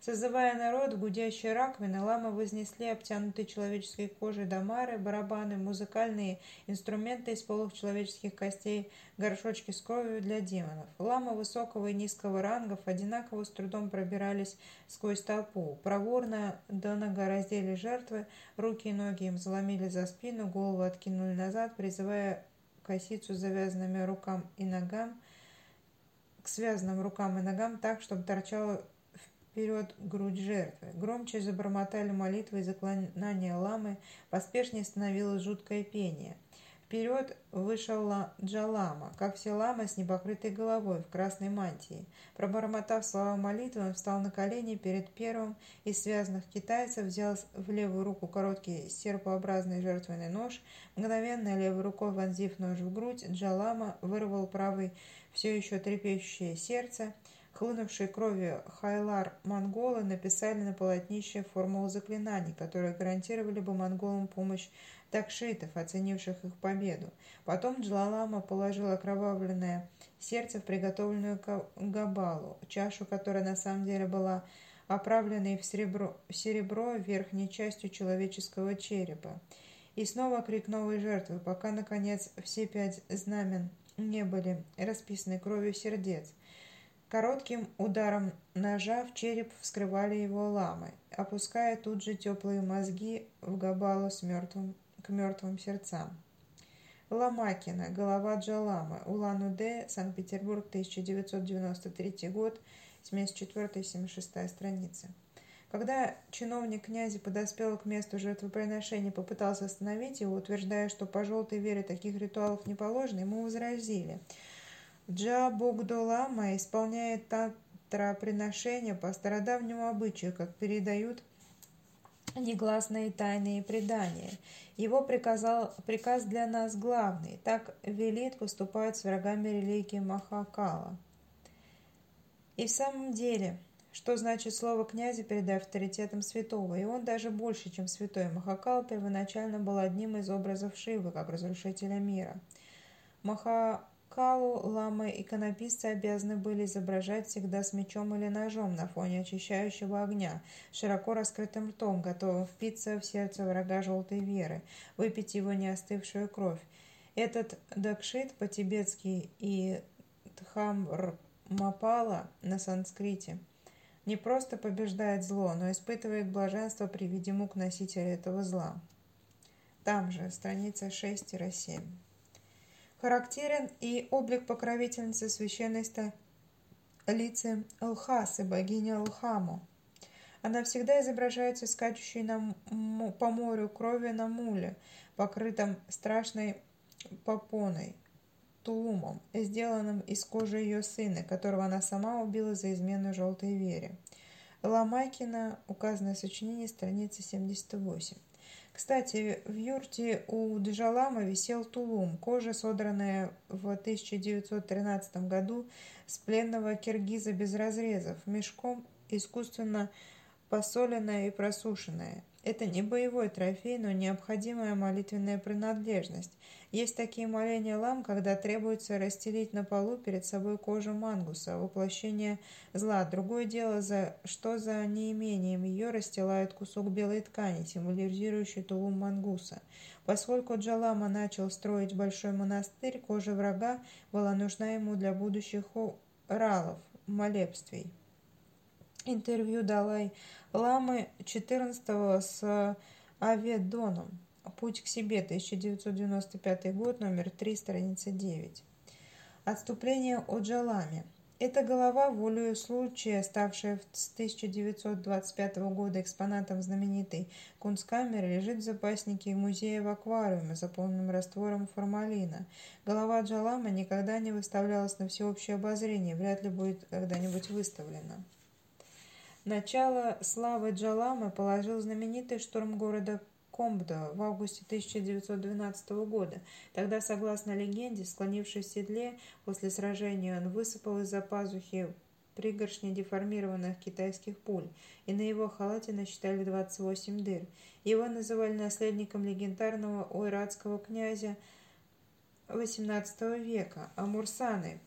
S1: Созывая народ гудящие раковины, ламы вознесли обтянутые человеческой кожей домары, барабаны, музыкальные инструменты из полых человеческих костей, горшочки с кровью для демонов. Ламы высокого и низкого рангов одинаково с трудом пробирались сквозь толпу. Проворно до нога раздели жертвы, руки и ноги им заломили за спину, голову откинули назад, призывая косицу завязанными рукам и ногам, к связанным рукам и ногам так, чтобы торчало вперед грудь жертвы. Громче забормотали молитвы и заклинания ламы, поспешнее становилось жуткое пение. Вперед вышел Джалама, как все ламы с непокрытой головой в красной мантии. Пробормотав слова молитвы, он встал на колени перед первым из связанных китайцев, взял в левую руку короткий серпообразный жертвенный нож, мгновенно левой рукой вонзив нож в грудь, Джалама вырвал правый все еще трепещущее сердце, Хлынувшие кровью хайлар-монголы написали на полотнище формулу заклинаний, которые гарантировали бы монголам помощь такшитов, оценивших их победу. Потом Джалалама положил окровавленное сердце в приготовленную габалу, чашу, которая на самом деле была оправленной в серебро, серебро верхней частью человеческого черепа. И снова крик новой жертвы, пока, наконец, все пять знамен не были расписаны кровью сердец. Коротким ударом ножа в череп вскрывали его ламы, опуская тут же теплые мозги в габалу с мертвым, к мертвым сердцам. Ломакина, голова Джалама, Улан-Удэ, Санкт-Петербург, 1993 год, 74-76 страница. Когда чиновник князя подоспел к месту жертвоприношения, попытался остановить его, утверждая, что по желтой вере таких ритуалов не положено, ему возразили – Джабугдолама исполняет тантраприношения по стародавнему обычаю, как передают негласные тайные предания. Его приказал, приказ для нас главный. Так велит поступать с врагами религии Махакала. И в самом деле, что значит слово князя перед авторитетом святого? И он даже больше, чем святой. Махакал первоначально был одним из образов Шивы, как разрушителя мира. Махакалу ламы иконописцы обязаны были изображать всегда с мечом или ножом на фоне очищающего огня, широко раскрытым ртом, готовым впиться в сердце врага желтой веры, выпить его неостывшую кровь. Этот дакшит по-тибетски и Дхаммапала на санскрите – не просто побеждает зло, но испытывает блаженство при виде мук носителя этого зла. Там же, страница 6-7. Характерен и облик покровительницы священной столицы Лхасы, богини Лхаму. Она всегда изображается скачущей на, по морю крови на муле, покрытом страшной попоной, тулумом, сделанным из кожи ее сына, которого она сама убила за измену желтой вере. Ломайкина, указанное сочинение, страница 78. Кстати, в юрте у Джалама висел тулум, кожа, содранная в 1913 году с пленного киргиза без разрезов, мешком искусственно посоленная и просушенная. Это не боевой трофей, но необходимая молитвенная принадлежность. Есть такие моления лам, когда требуется расстелить на полу перед собой кожу мангуса, воплощение зла. Другое дело, за что за неимением ее расстилают кусок белой ткани, символизирующий тулум мангуса. Поскольку Джалама начал строить большой монастырь, кожа врага была нужна ему для будущих ралов, молебствий. Интервью Далай Ламы 14 с Аведоном. Путь к себе, 1995 год, номер 3, страница 9. Отступление о Джаламе. Эта голова, волею случая, ставшая с 1925 года экспонатом знаменитой кунсткамеры, лежит в запаснике музея в аквариуме, заполненном раствором формалина. Голова Джалама никогда не выставлялась на всеобщее обозрение, вряд ли будет когда-нибудь выставлена. Начало славы Джалама положил знаменитый штурм города Комбда в августе 1912 года. Тогда, согласно легенде, склонившись в седле, после сражения он высыпал из-за пазухи пригоршни деформированных китайских пуль, и на его халате насчитали 28 дыр. Его называли наследником легендарного ойратского князя XVIII века Амурсаны,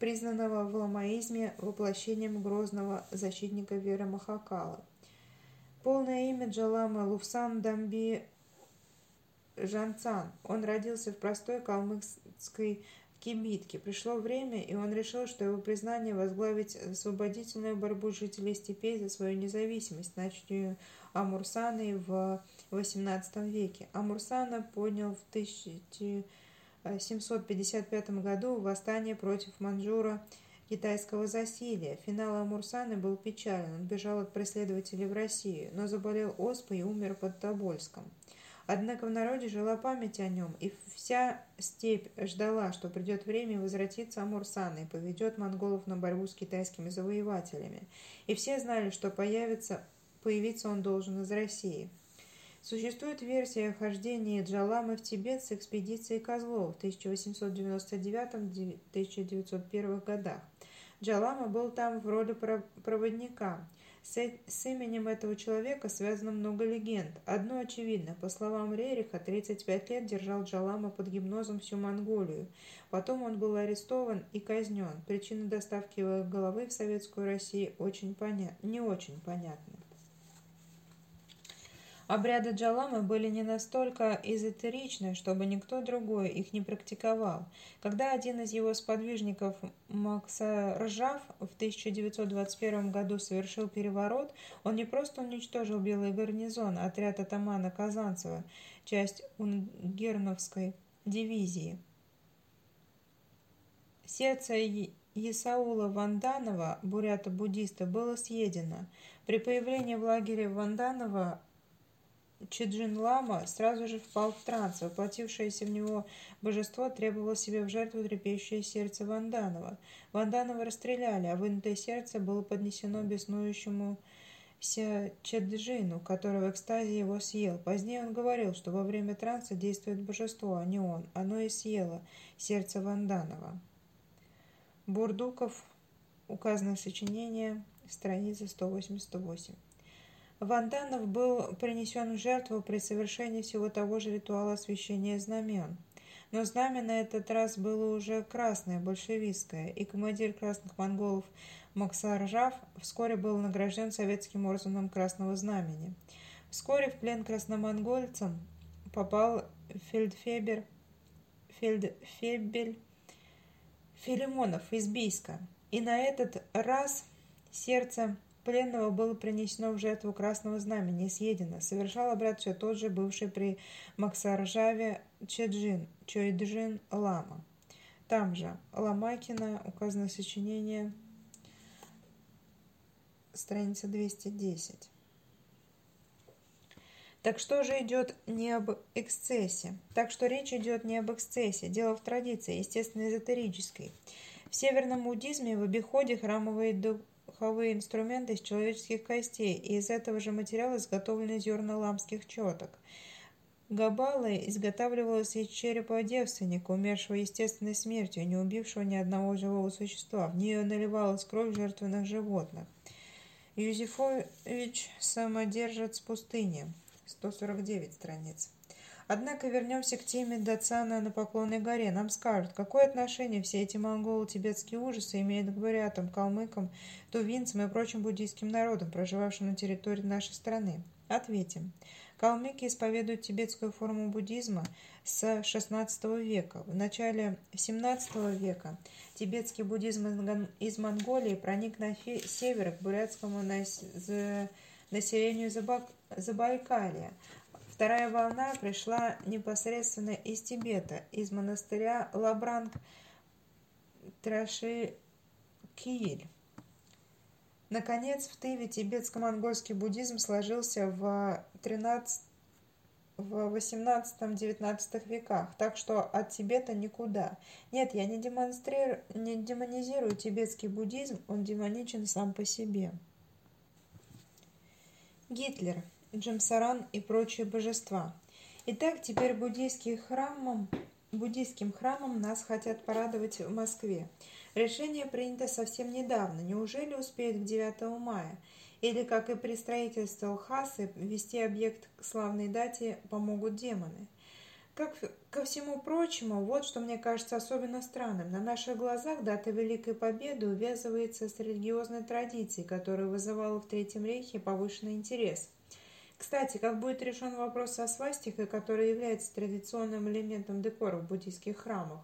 S1: признанного в ламаизме воплощением грозного защитника веры Махакала. Полное имя Джалама Луфсан Дамби Жанцан. Он родился в простой калмыцкой кибитке. Пришло время, и он решил, что его признание возглавить освободительную борьбу жителей степей за свою независимость, начатую Амурсаной в XVIII веке. Амурсана поднял в 1000 755 году восстание против Манжура китайского засилия. Финал Амурсаны был печален. Он бежал от преследователей в Россию, но заболел оспой и умер под Тобольском. Однако в народе жила память о нем, и вся степь ждала, что придет время и возвратится Амурсана и поведет монголов на борьбу с китайскими завоевателями. И все знали, что появится, появиться он должен из России. Существует версия о Джаламы в Тибет с экспедицией Козлов в 1899-1901 годах. Джалама был там в роли проводника. С, с именем этого человека связано много легенд. Одно очевидно. По словам Рериха, 35 лет держал Джалама под гипнозом всю Монголию. Потом он был арестован и казнен. Причина доставки его головы в Советскую Россию очень поня... не очень понятна. Обряды Джаламы были не настолько эзотеричны, чтобы никто другой их не практиковал. Когда один из его сподвижников, Макса Ржав, в 1921 году совершил переворот, он не просто уничтожил Белый гарнизон, отряд атамана Казанцева, часть Унгерновской дивизии. Сердце Исаула Ванданова, бурята-буддиста, было съедено. При появлении в лагере Ванданова Чеджин Лама сразу же впал в транс. Воплотившееся в него божество требовало себе в жертву трепещущее сердце Ванданова. Ванданова расстреляли, а вынутое сердце было поднесено беснующему Чеджину, который в экстазе его съел. Позднее он говорил, что во время транса действует божество, а не он. Оно и съело сердце Ванданова. Бурдуков Указано сочинение, страница 188. Ванданов был принесен в жертву при совершении всего того же ритуала освящения знамен. Но знамя на этот раз было уже красное, большевистское, и командир красных монголов Максар Жав вскоре был награжден советским орденом Красного Знамени. Вскоре в плен красномонгольцам попал фельдфебер, фельдфебель Филимонов из Бийска, и на этот раз сердце пленного было принесено в жертву Красного Знамени съедено. Совершал обряд все тот же, бывший при Максаржаве Чеджин, Чойджин Лама. Там же Ламакина указано сочинение, страница 210. Так что же идет не об эксцессе? Так что речь идет не об эксцессе. Дело в традиции, естественно, эзотерической. В северном буддизме в обиходе храмовые духовые инструменты из человеческих костей, и из этого же материала изготовлены зерна ламских четок. Габала изготавливалась из черепа девственника, умершего естественной смертью, не убившего ни одного живого существа. В нее наливалась кровь жертвенных животных. Юзефович самодержец пустыни. 149 страниц. Однако вернемся к теме Дацана на Поклонной горе. Нам скажут, какое отношение все эти монголо-тибетские ужасы имеют к бурятам, калмыкам, тувинцам и прочим буддийским народам, проживавшим на территории нашей страны. Ответим. Калмыки исповедуют тибетскую форму буддизма с XVI века. В начале XVII века тибетский буддизм из Монголии проник на север к бурятскому населению Забайкалья. Вторая волна пришла непосредственно из Тибета, из монастыря Лабранг Траши Кииль. Наконец, в Тыве тибетско-монгольский буддизм сложился в 13 в 18-19 веках, так что от Тибета никуда. Нет, я не, демонстрирую, не демонизирую тибетский буддизм, он демоничен сам по себе. Гитлер, Джамсаран и прочие божества. Итак, теперь буддийским храмом, буддийским храмом нас хотят порадовать в Москве. Решение принято совсем недавно. Неужели успеют к 9 мая? Или, как и при строительстве Лхасы, ввести объект к славной дате помогут демоны? Как ко всему прочему, вот что мне кажется особенно странным. На наших глазах дата Великой Победы увязывается с религиозной традицией, которая вызывала в Третьем Рейхе повышенный интерес. Кстати, как будет решен вопрос со свастикой, которая является традиционным элементом декора в буддийских храмах?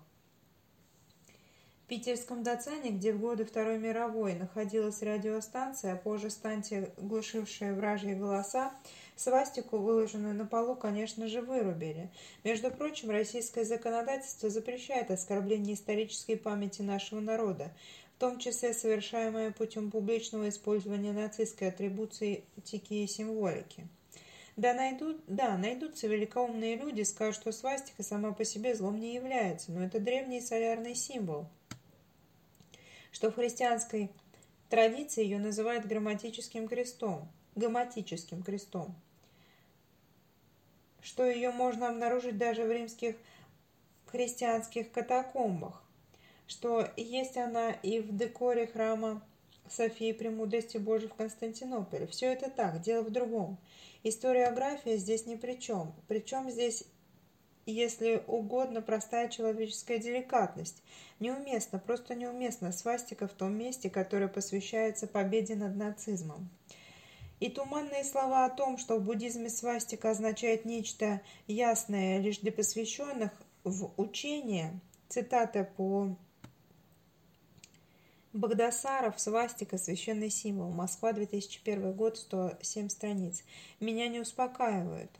S1: В питерском Дацане, где в годы Второй мировой находилась радиостанция, а позже станция, глушившая вражьи голоса, Свастику, выложенную на полу, конечно же, вырубили. Между прочим, российское законодательство запрещает оскорбление исторической памяти нашего народа, в том числе совершаемое путем публичного использования нацистской атрибуции и символики. Да, найдут, да, найдутся великоумные люди, скажут, что свастика сама по себе злом не является, но это древний солярный символ, что в христианской традиции ее называют грамматическим крестом, грамматическим крестом что ее можно обнаружить даже в римских христианских катакомбах, что есть она и в декоре храма Софии Премудрости Божией в Константинополе. Все это так, дело в другом. Историография здесь ни при чем. Причем здесь, если угодно, простая человеческая деликатность. Неуместно, просто неуместно свастика в том месте, которое посвящается победе над нацизмом. И туманные слова о том, что в буддизме свастика означает нечто ясное лишь для посвященных в учение, цитата по Багдасаров, свастика, священный символ. Москва, 2001 год, 107 страниц. Меня не успокаивают.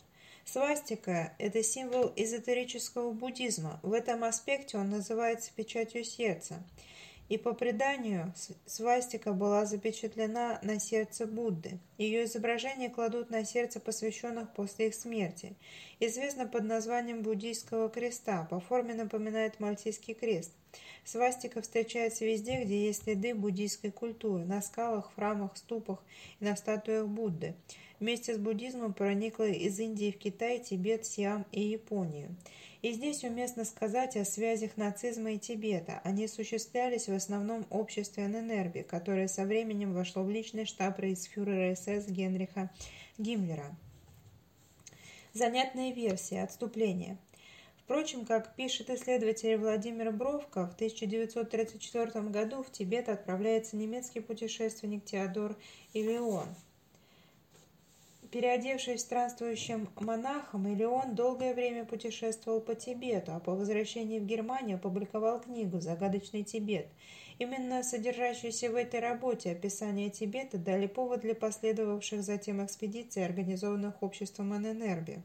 S1: Свастика – это символ эзотерического буддизма. В этом аспекте он называется печатью сердца – и по преданию свастика была запечатлена на сердце Будды. Ее изображение кладут на сердце посвященных после их смерти. Известно под названием буддийского креста, по форме напоминает мальтийский крест. Свастика встречается везде, где есть следы буддийской культуры, на скалах, храмах, ступах и на статуях Будды. Вместе с буддизмом проникла из Индии в Китай, Тибет, Сиам и Японию. И здесь уместно сказать о связях нацизма и Тибета. Они осуществлялись в основном обществе ННРБ, которое со временем вошло в личный штаб рейхсфюрера СС Генриха Гиммлера. Занятная версия отступления. Впрочем, как пишет исследователь Владимир Бровко, в 1934 году в Тибет отправляется немецкий путешественник Теодор Илеон – Переодевшись странствующим монахом, Илеон долгое время путешествовал по Тибету, а по возвращении в Германию опубликовал книгу «Загадочный Тибет». Именно содержащиеся в этой работе описание Тибета дали повод для последовавших затем экспедиций, организованных обществом Аненербе.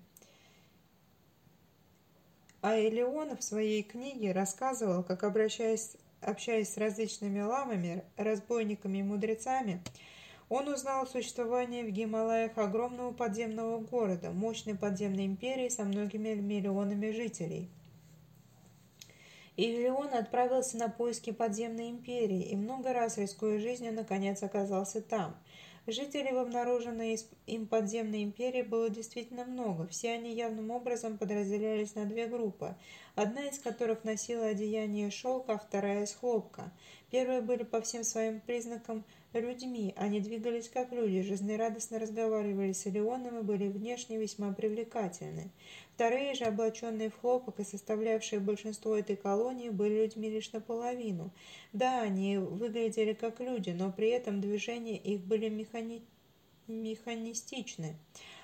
S1: А Элеон в своей книге рассказывал, как, обращаясь, общаясь с различными ламами, разбойниками и мудрецами, он узнал о существовании в Гималаях огромного подземного города, мощной подземной империи со многими миллионами жителей. Ивелион отправился на поиски подземной империи и много раз, рискуя жизнью, наконец оказался там – Жителей в обнаруженной им подземной империи было действительно много. Все они явным образом подразделялись на две группы, одна из которых носила одеяние шелка, а вторая из хлопка. Первые были по всем своим признакам людьми, они двигались как люди, жизнерадостно разговаривали с Элеоном и были внешне весьма привлекательны. Вторые же, облаченные в хлопок и составлявшие большинство этой колонии, были людьми лишь наполовину. Да, они выглядели как люди, но при этом движения их были механи... механистичны.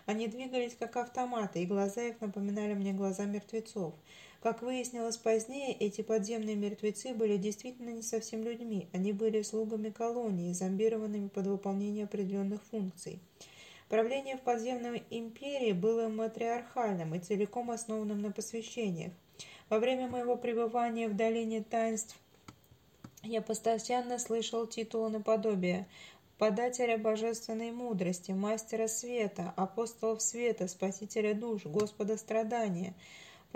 S1: Они двигались как автоматы, и глаза их напоминали мне глаза мертвецов. Как выяснилось позднее, эти подземные мертвецы были действительно не совсем людьми, они были слугами колонии, зомбированными под выполнение определенных функций. Правление в подземной империи было матриархальным и целиком основанным на посвящениях. Во время моего пребывания в долине таинств я постоянно слышал титулы наподобие подателя божественной мудрости, мастера света, апостолов света, спасителя душ, Господа страдания –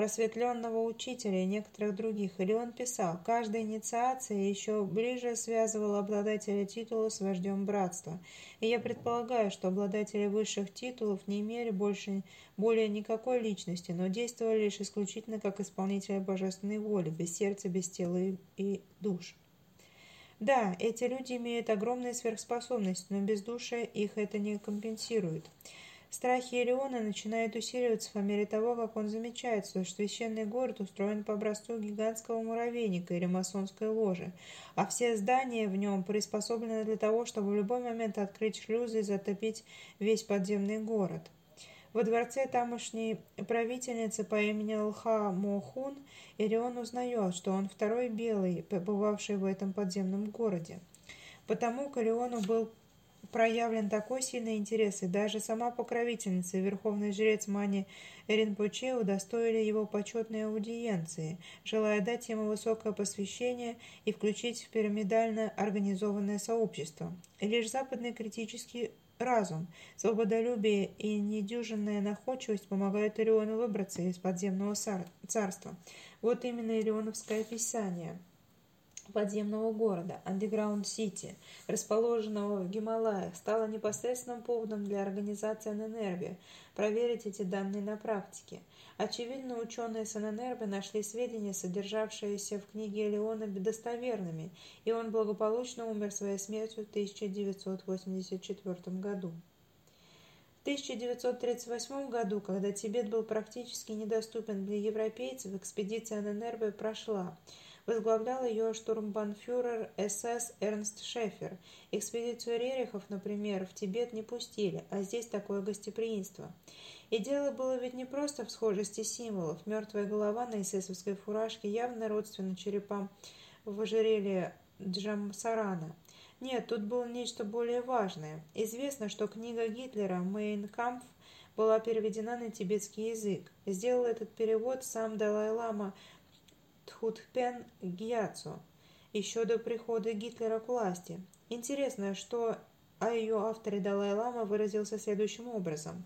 S1: просветленного учителя и некоторых других. Или он писал, каждая инициация еще ближе связывала обладателя титула с вождем братства. И я предполагаю, что обладатели высших титулов не имели больше, более никакой личности, но действовали лишь исключительно как исполнители божественной воли, без сердца, без тела и, и душ. Да, эти люди имеют огромные сверхспособности, но бездушие их это не компенсирует. Страхи Элеона начинают усиливаться по мере того, как он замечает, что священный город устроен по образцу гигантского муравейника или масонской ложи, а все здания в нем приспособлены для того, чтобы в любой момент открыть шлюзы и затопить весь подземный город. Во дворце тамошней правительницы по имени Лха Мохун Ирион узнает, что он второй белый, побывавший в этом подземном городе. Потому к Илиону был проявлен такой сильный интерес, и даже сама покровительница верховный жрец Мани Ринпоче удостоили его почетной аудиенции, желая дать ему высокое посвящение и включить в пирамидально организованное сообщество. И лишь западный критический разум, свободолюбие и недюжинная находчивость помогают Ириону выбраться из подземного царства. Вот именно Ирионовское писание – подземного города, Андеграунд-Сити, расположенного в Гималаях, стало непосредственным поводом для организации ННРБ проверить эти данные на практике. Очевидно, ученые с ННРБ нашли сведения, содержавшиеся в книге Леона, достоверными, и он благополучно умер своей смертью в 1984 году. В 1938 году, когда Тибет был практически недоступен для европейцев, экспедиция ННРБ прошла – Возглавлял ее штурмбанфюрер СС Эрнст Шефер. Экспедицию Рерихов, например, в Тибет не пустили, а здесь такое гостеприимство. И дело было ведь не просто в схожести символов. Мертвая голова на эсэсовской фуражке явно родственна черепам в ожерелье Джамсарана. Нет, тут было нечто более важное. Известно, что книга Гитлера «Мейн Кампф» была переведена на тибетский язык. Сделал этот перевод сам Далай-Лама Тхутпен Гьяцу еще до прихода Гитлера к власти. Интересно, что о ее авторе Далай-Лама выразился следующим образом.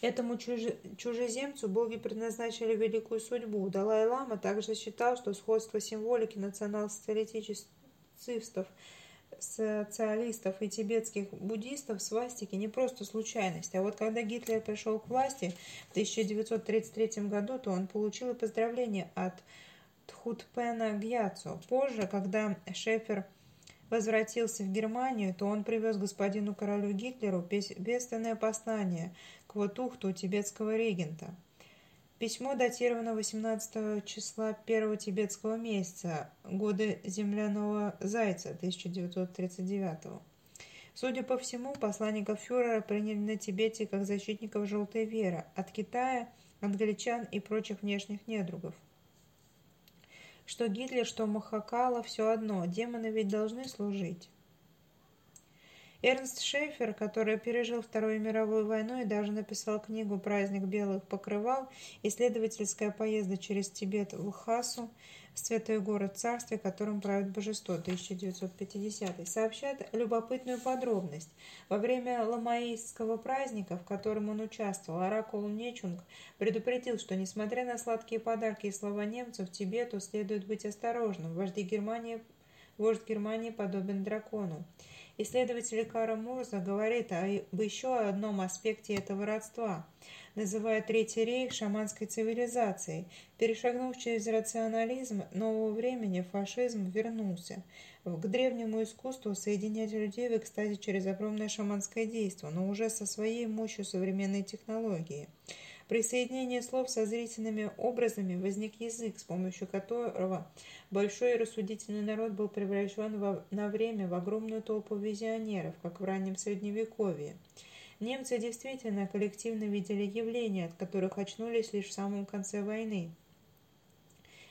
S1: Этому чужеземцу боги предназначили великую судьбу. Далай-Лама также считал, что сходство символики национал-социалистов социалистов и тибетских буддистов свастики не просто случайность. А вот когда Гитлер пришел к власти в 1933 году, то он получил и поздравление от Тхутпена Гьяцу. Позже, когда Шефер возвратился в Германию, то он привез господину королю Гитлеру бедственное послание к Вотухту тибетского регента. Письмо датировано 18 числа первого тибетского месяца, годы земляного зайца 1939 Судя по всему, посланников фюрера приняли на Тибете как защитников желтой веры от Китая, англичан и прочих внешних недругов. Что Гитлер, что Махакала – все одно, демоны ведь должны служить. Эрнст Шефер, который пережил Вторую мировую войну и даже написал книгу «Праздник белых покрывал», исследовательская поездка через Тибет в Лхасу, святой город царствия, которым правит божество, 1950 сообщает любопытную подробность. Во время ламаистского праздника, в котором он участвовал, оракул Нечунг предупредил, что, несмотря на сладкие подарки и слова немцев, Тибету следует быть осторожным. Вожди Германии, вождь Германии подобен дракону. Исследователь Кара Мурза говорит об еще одном аспекте этого родства, называя Третий рейх шаманской цивилизацией. Перешагнув через рационализм нового времени, фашизм вернулся. К древнему искусству соединять людей в экстазе через огромное шаманское действие, но уже со своей мощью современной технологии – при соединении слов со зрительными образами возник язык, с помощью которого большой рассудительный народ был превращен во, на время в огромную толпу визионеров, как в раннем Средневековье. Немцы действительно коллективно видели явления, от которых очнулись лишь в самом конце войны.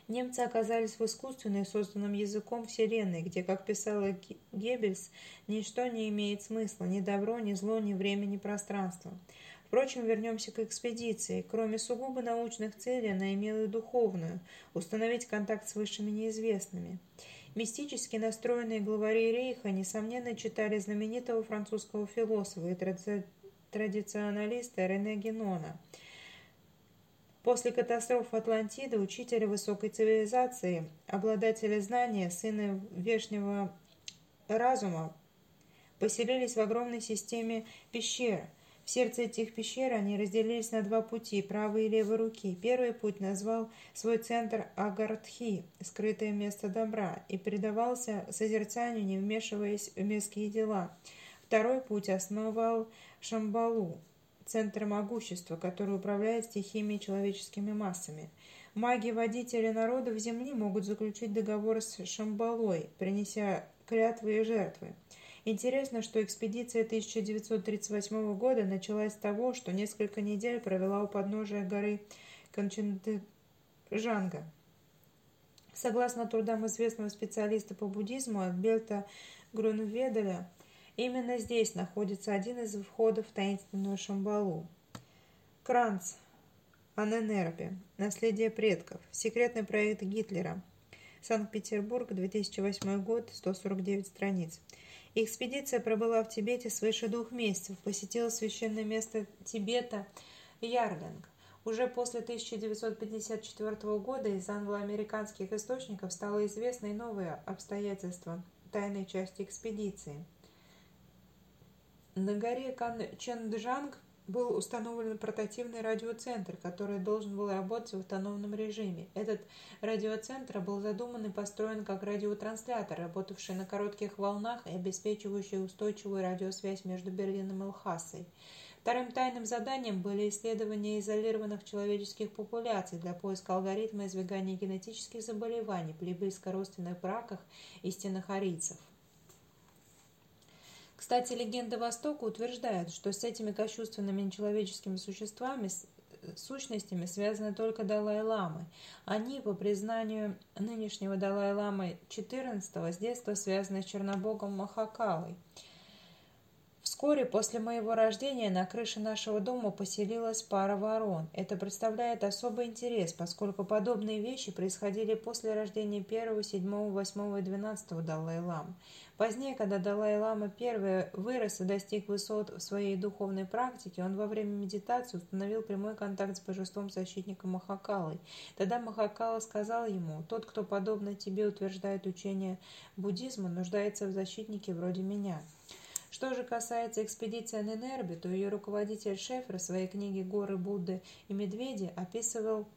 S1: Немцы оказались в искусственной, созданном языком вселенной, где, как писала Геббельс, ничто не имеет смысла, ни добро, ни зло, ни время, ни пространство. Впрочем, вернемся к экспедиции. Кроме сугубо научных целей, она имела и духовную – установить контакт с высшими неизвестными. Мистически настроенные главари Рейха, несомненно, читали знаменитого французского философа и тради... традиционалиста Рене Генона. После катастрофы Атлантиды учителя высокой цивилизации, обладателя знания, сына вешнего разума, поселились в огромной системе пещер – в сердце этих пещер они разделились на два пути, правой и левой руки. Первый путь назвал свой центр Агартхи, скрытое место добра, и предавался созерцанию, не вмешиваясь в мирские дела. Второй путь основал Шамбалу, центр могущества, который управляет стихиями и человеческими массами. Маги-водители народов Земли могут заключить договор с Шамбалой, принеся клятвы и жертвы. Интересно, что экспедиция 1938 года началась с того, что несколько недель провела у подножия горы Канченджанга. Согласно трудам известного специалиста по буддизму Альберта Грунведеля, именно здесь находится один из входов в таинственную Шамбалу. Кранц. Аненербе. Наследие предков. Секретный проект Гитлера. Санкт-Петербург, 2008 год, 149 страниц. Экспедиция пробыла в Тибете свыше двух месяцев, посетила священное место Тибета Ярлинг. Уже после 1954 года из англо-американских источников стало известно и новое обстоятельство тайной части экспедиции. На горе Ченджанг был установлен портативный радиоцентр, который должен был работать в автономном режиме. Этот радиоцентр был задуман и построен как радиотранслятор, работавший на коротких волнах и обеспечивающий устойчивую радиосвязь между Берлином и Лхасой. Вторым тайным заданием были исследования изолированных человеческих популяций для поиска алгоритма избегания генетических заболеваний при близкородственных браках истинных арийцев. Кстати, легенда Востока утверждает, что с этими кощунственными нечеловеческими существами, сущностями связаны только Далай-ламы. Они, по признанию нынешнего Далай-ламы XIV, с детства связаны с Чернобогом Махакалой. Вскоре после моего рождения на крыше нашего дома поселилась пара ворон. Это представляет особый интерес, поскольку подобные вещи происходили после рождения первого, седьмого, восьмого и двенадцатого Далай-лам. Позднее, когда Далай-лама I вырос и достиг высот в своей духовной практике, он во время медитации установил прямой контакт с божеством защитником Махакалой. Тогда Махакала сказал ему, «Тот, кто подобно тебе утверждает учение буддизма, нуждается в защитнике вроде меня». Что же касается экспедиции Ненерби, то ее руководитель Шефер в своей книге «Горы Будды и медведи» описывал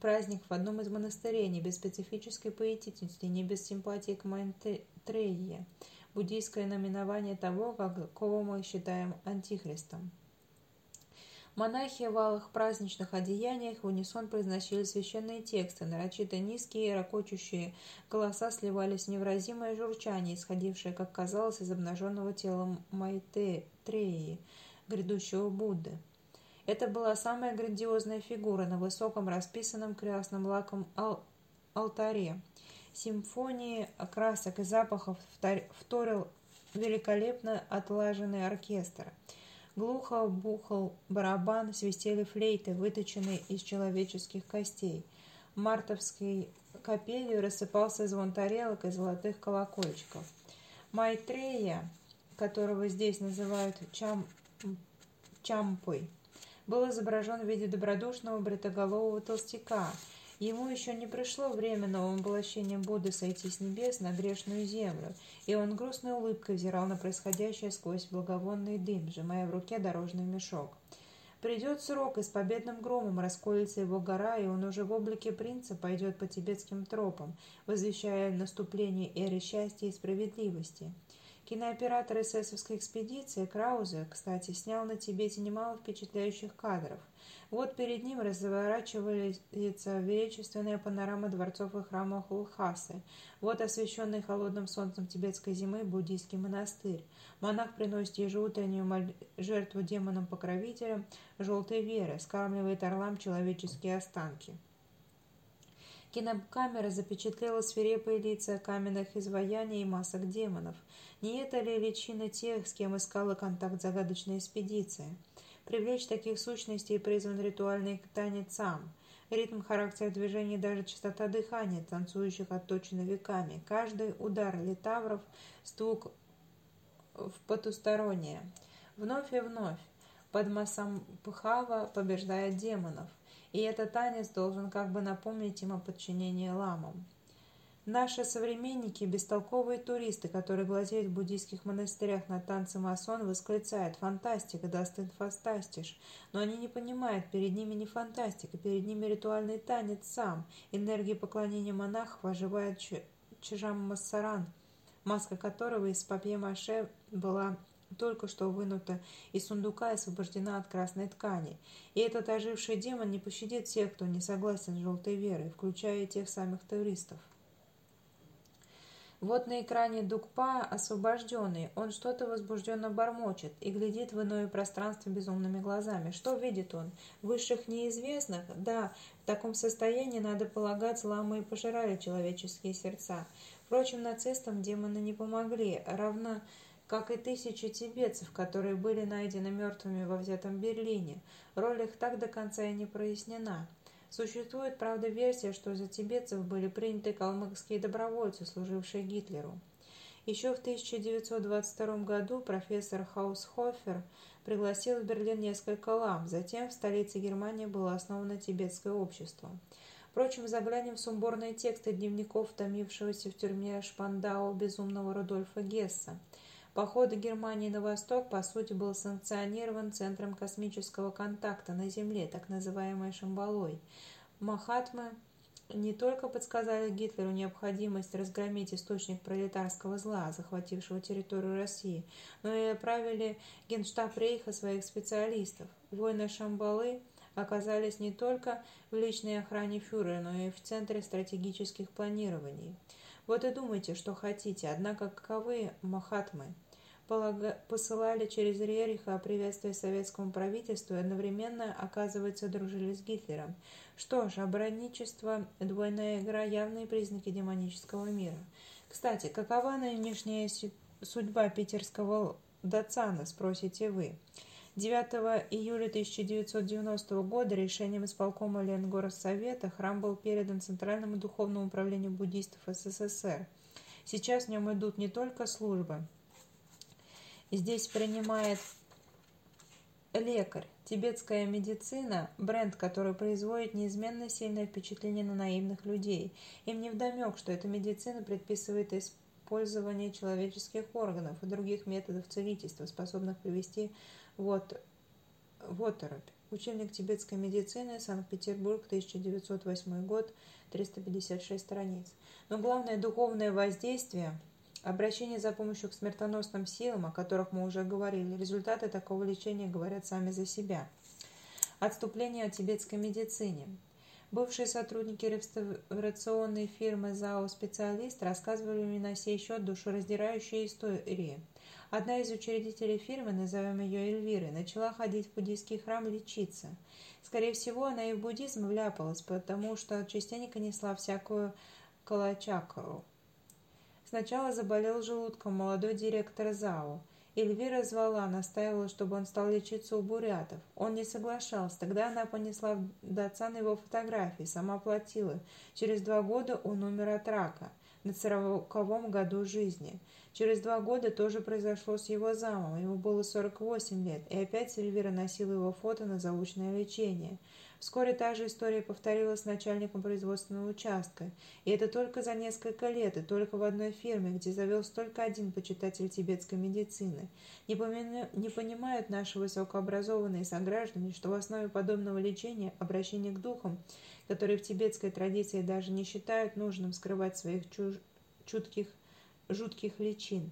S1: праздник в одном из монастырей не без специфической поэтичности, не без симпатии к Майнтрейе, буддийское наименование того, кого мы считаем антихристом. Монахи в алых праздничных одеяниях в унисон произносили священные тексты, нарочито низкие и ракочущие голоса сливались в невразимое журчание, исходившее, как казалось, из обнаженного тела Майтреи, грядущего Будды. Это была самая грандиозная фигура на высоком расписанном красным лаком ал алтаре. Симфонии красок и запахов вторил великолепно отлаженный оркестр – Глухо бухал барабан, свистели флейты, выточенные из человеческих костей. Мартовской капелью рассыпался звон тарелок и золотых колокольчиков. Майтрея, которого здесь называют чам... Чампой, был изображен в виде добродушного бритоголового толстяка – Ему еще не пришло время новым воплощением Будды сойти с небес на грешную землю, и он грустной улыбкой взирал на происходящее сквозь благовонный дым, сжимая в руке дорожный мешок. Придет срок, и с победным громом расколется его гора, и он уже в облике принца пойдет по тибетским тропам, возвещая наступление эры счастья и справедливости. Кинооператор эсэсовской экспедиции Краузе, кстати, снял на Тибете немало впечатляющих кадров. Вот перед ним разворачивается величественная панорама дворцов и храмов Лхасы. Вот освещенный холодным солнцем тибетской зимы буддийский монастырь. Монах приносит ежеутреннюю жертву демонам-покровителям желтой веры, скармливает орлам человеческие останки. Кинокамера запечатлела свирепые лица каменных изваяний и масок демонов. Не это ли личина тех, с кем искала контакт загадочная экспедиция? Привлечь таких сущностей призван ритуальный танец сам. Ритм, характер движений, даже частота дыхания, танцующих отточены веками. Каждый удар литавров – стук в потустороннее. Вновь и вновь. Под массом Пхава побеждает демонов. И этот танец должен как бы напомнить им о подчинении ламам. Наши современники, бестолковые туристы, которые глазеют в буддийских монастырях на танцы масон, восклицают «Фантастика, Дастин фантастиш!» Но они не понимают, перед ними не фантастика, перед ними ритуальный танец сам. Энергия поклонения монахов оживает Чжам Массаран, маска которого из папье-маше была только что вынута из сундука и освобождена от красной ткани. И этот оживший демон не пощадит тех, кто не согласен с желтой верой, включая тех самых туристов. Вот на экране Дукпа освобожденный, он что-то возбужденно бормочет и глядит в иное пространство безумными глазами. Что видит он? Высших неизвестных? Да, в таком состоянии, надо полагать, ламы и пожирали человеческие сердца. Впрочем, нацистам демоны не помогли, равно как и тысячи тибетцев, которые были найдены мертвыми во взятом Берлине. Роль их так до конца и не прояснена. Существует, правда, версия, что за тибетцев были приняты калмыцкие добровольцы, служившие Гитлеру. Еще в 1922 году профессор Хаусхофер пригласил в Берлин несколько лам, затем в столице Германии было основано тибетское общество. Впрочем, заглянем в сумбурные тексты дневников томившегося в тюрьме Шпандау безумного Рудольфа Гесса – Поход Германии на восток, по сути, был санкционирован Центром космического контакта на Земле, так называемой Шамбалой. Махатмы не только подсказали Гитлеру необходимость разгромить источник пролетарского зла, захватившего территорию России, но и отправили генштаб Рейха своих специалистов. Войны Шамбалы оказались не только в личной охране фюрера, но и в центре стратегических планирований. Вот и думайте, что хотите, однако каковы Махатмы? Посылали через Рериха приветствие советскому правительству и одновременно, оказывается, дружили с Гитлером. Что ж, оборонничество, двойная игра – явные признаки демонического мира. Кстати, какова нынешняя судьба питерского Дацана, спросите вы. 9 июля 1990 года решением исполкома Ленгорсовета храм был передан Центральному духовному управлению буддистов СССР. Сейчас в нем идут не только службы. Здесь принимает лекарь. Тибетская медицина – бренд, который производит неизменно сильное впечатление на наивных людей. Им не вдомек, что эта медицина предписывает использование человеческих органов и других методов целительства, способных привести вот, вот оторопь. Учебник тибетской медицины, Санкт-Петербург, 1908 год, 356 страниц. Но главное духовное воздействие – обращение за помощью к смертоносным силам, о которых мы уже говорили. Результаты такого лечения говорят сами за себя. Отступление от тибетской медицине. Бывшие сотрудники реставрационной фирмы ЗАО «Специалист» рассказывали мне на сей счет душераздирающие истории – Одна из учредителей фирмы, назовем ее Эльвирой, начала ходить в буддийский храм лечиться. Скорее всего, она и в буддизм вляпалась, потому что частенько несла всякую калачакару. Сначала заболел желудком молодой директор ЗАО. Эльвира звала, настаивала, чтобы он стал лечиться у бурятов. Он не соглашался. Тогда она понесла в Датсан его фотографии, сама платила. Через два года он умер от рака на сороковом году жизни. Через два года тоже произошло с его замом. Ему было 48 лет, и опять Сильвира носила его фото на заочное лечение. Вскоре та же история повторилась с начальником производственного участка. И это только за несколько лет, и только в одной фирме, где завелся только один почитатель тибетской медицины. Не, помину, не понимают наши высокообразованные сограждане, что в основе подобного лечения обращение к духам – которые в тибетской традиции даже не считают нужным скрывать своих чуж... чутких, жутких личин.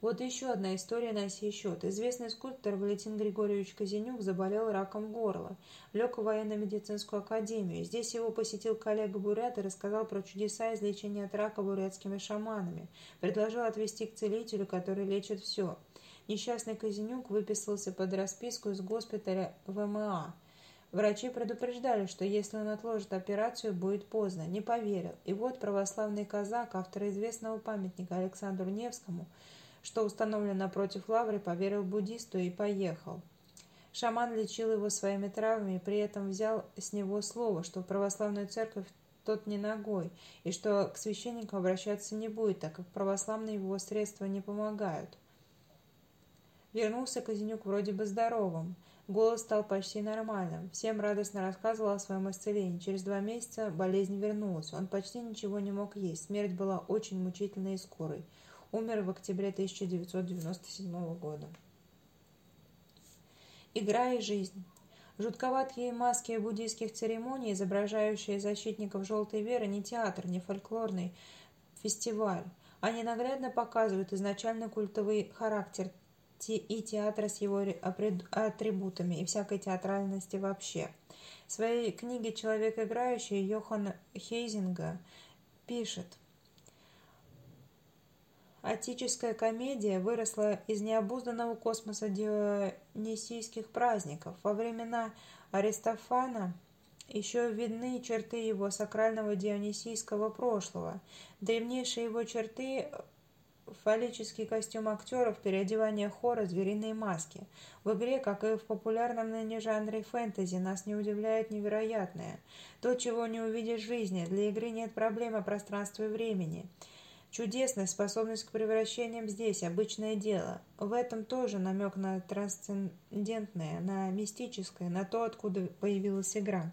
S1: Вот еще одна история на сей счет. Известный скульптор Валентин Григорьевич Казинюк заболел раком горла, лег в военно-медицинскую академию. Здесь его посетил коллега Бурят и рассказал про чудеса излечения от рака бурятскими шаманами. Предложил отвести к целителю, который лечит все. Несчастный Казинюк выписался под расписку из госпиталя ВМА. Врачи предупреждали, что если он отложит операцию, будет поздно. Не поверил. И вот православный казак, автор известного памятника Александру Невскому, что установлен напротив лавры, поверил буддисту и поехал. Шаман лечил его своими травами и при этом взял с него слово, что в православную церковь тот не ногой, и что к священнику обращаться не будет, так как православные его средства не помогают. Вернулся Казинюк вроде бы здоровым. Голос стал почти нормальным. Всем радостно рассказывал о своем исцелении. Через два месяца болезнь вернулась. Он почти ничего не мог есть. Смерть была очень мучительной и скорой. Умер в октябре 1997 года. Игра и жизнь. Жутковатые маски буддийских церемоний, изображающие защитников желтой веры, не театр, не фольклорный фестиваль. Они наглядно показывают изначально культовый характер и театра с его атрибутами и всякой театральности вообще. В своей книге «Человек играющий» Йохан Хейзинга пишет Отическая комедия выросла из необузданного космоса дионисийских праздников. Во времена Аристофана еще видны черты его сакрального дионисийского прошлого. Древнейшие его черты фаллический костюм актеров, переодевание хора, звериные маски. В игре, как и в популярном ныне жанре фэнтези, нас не удивляет невероятное. То, чего не увидишь в жизни. Для игры нет проблемы пространства и времени. Чудесность, способность к превращениям здесь – обычное дело. В этом тоже намек на трансцендентное, на мистическое, на то, откуда появилась игра.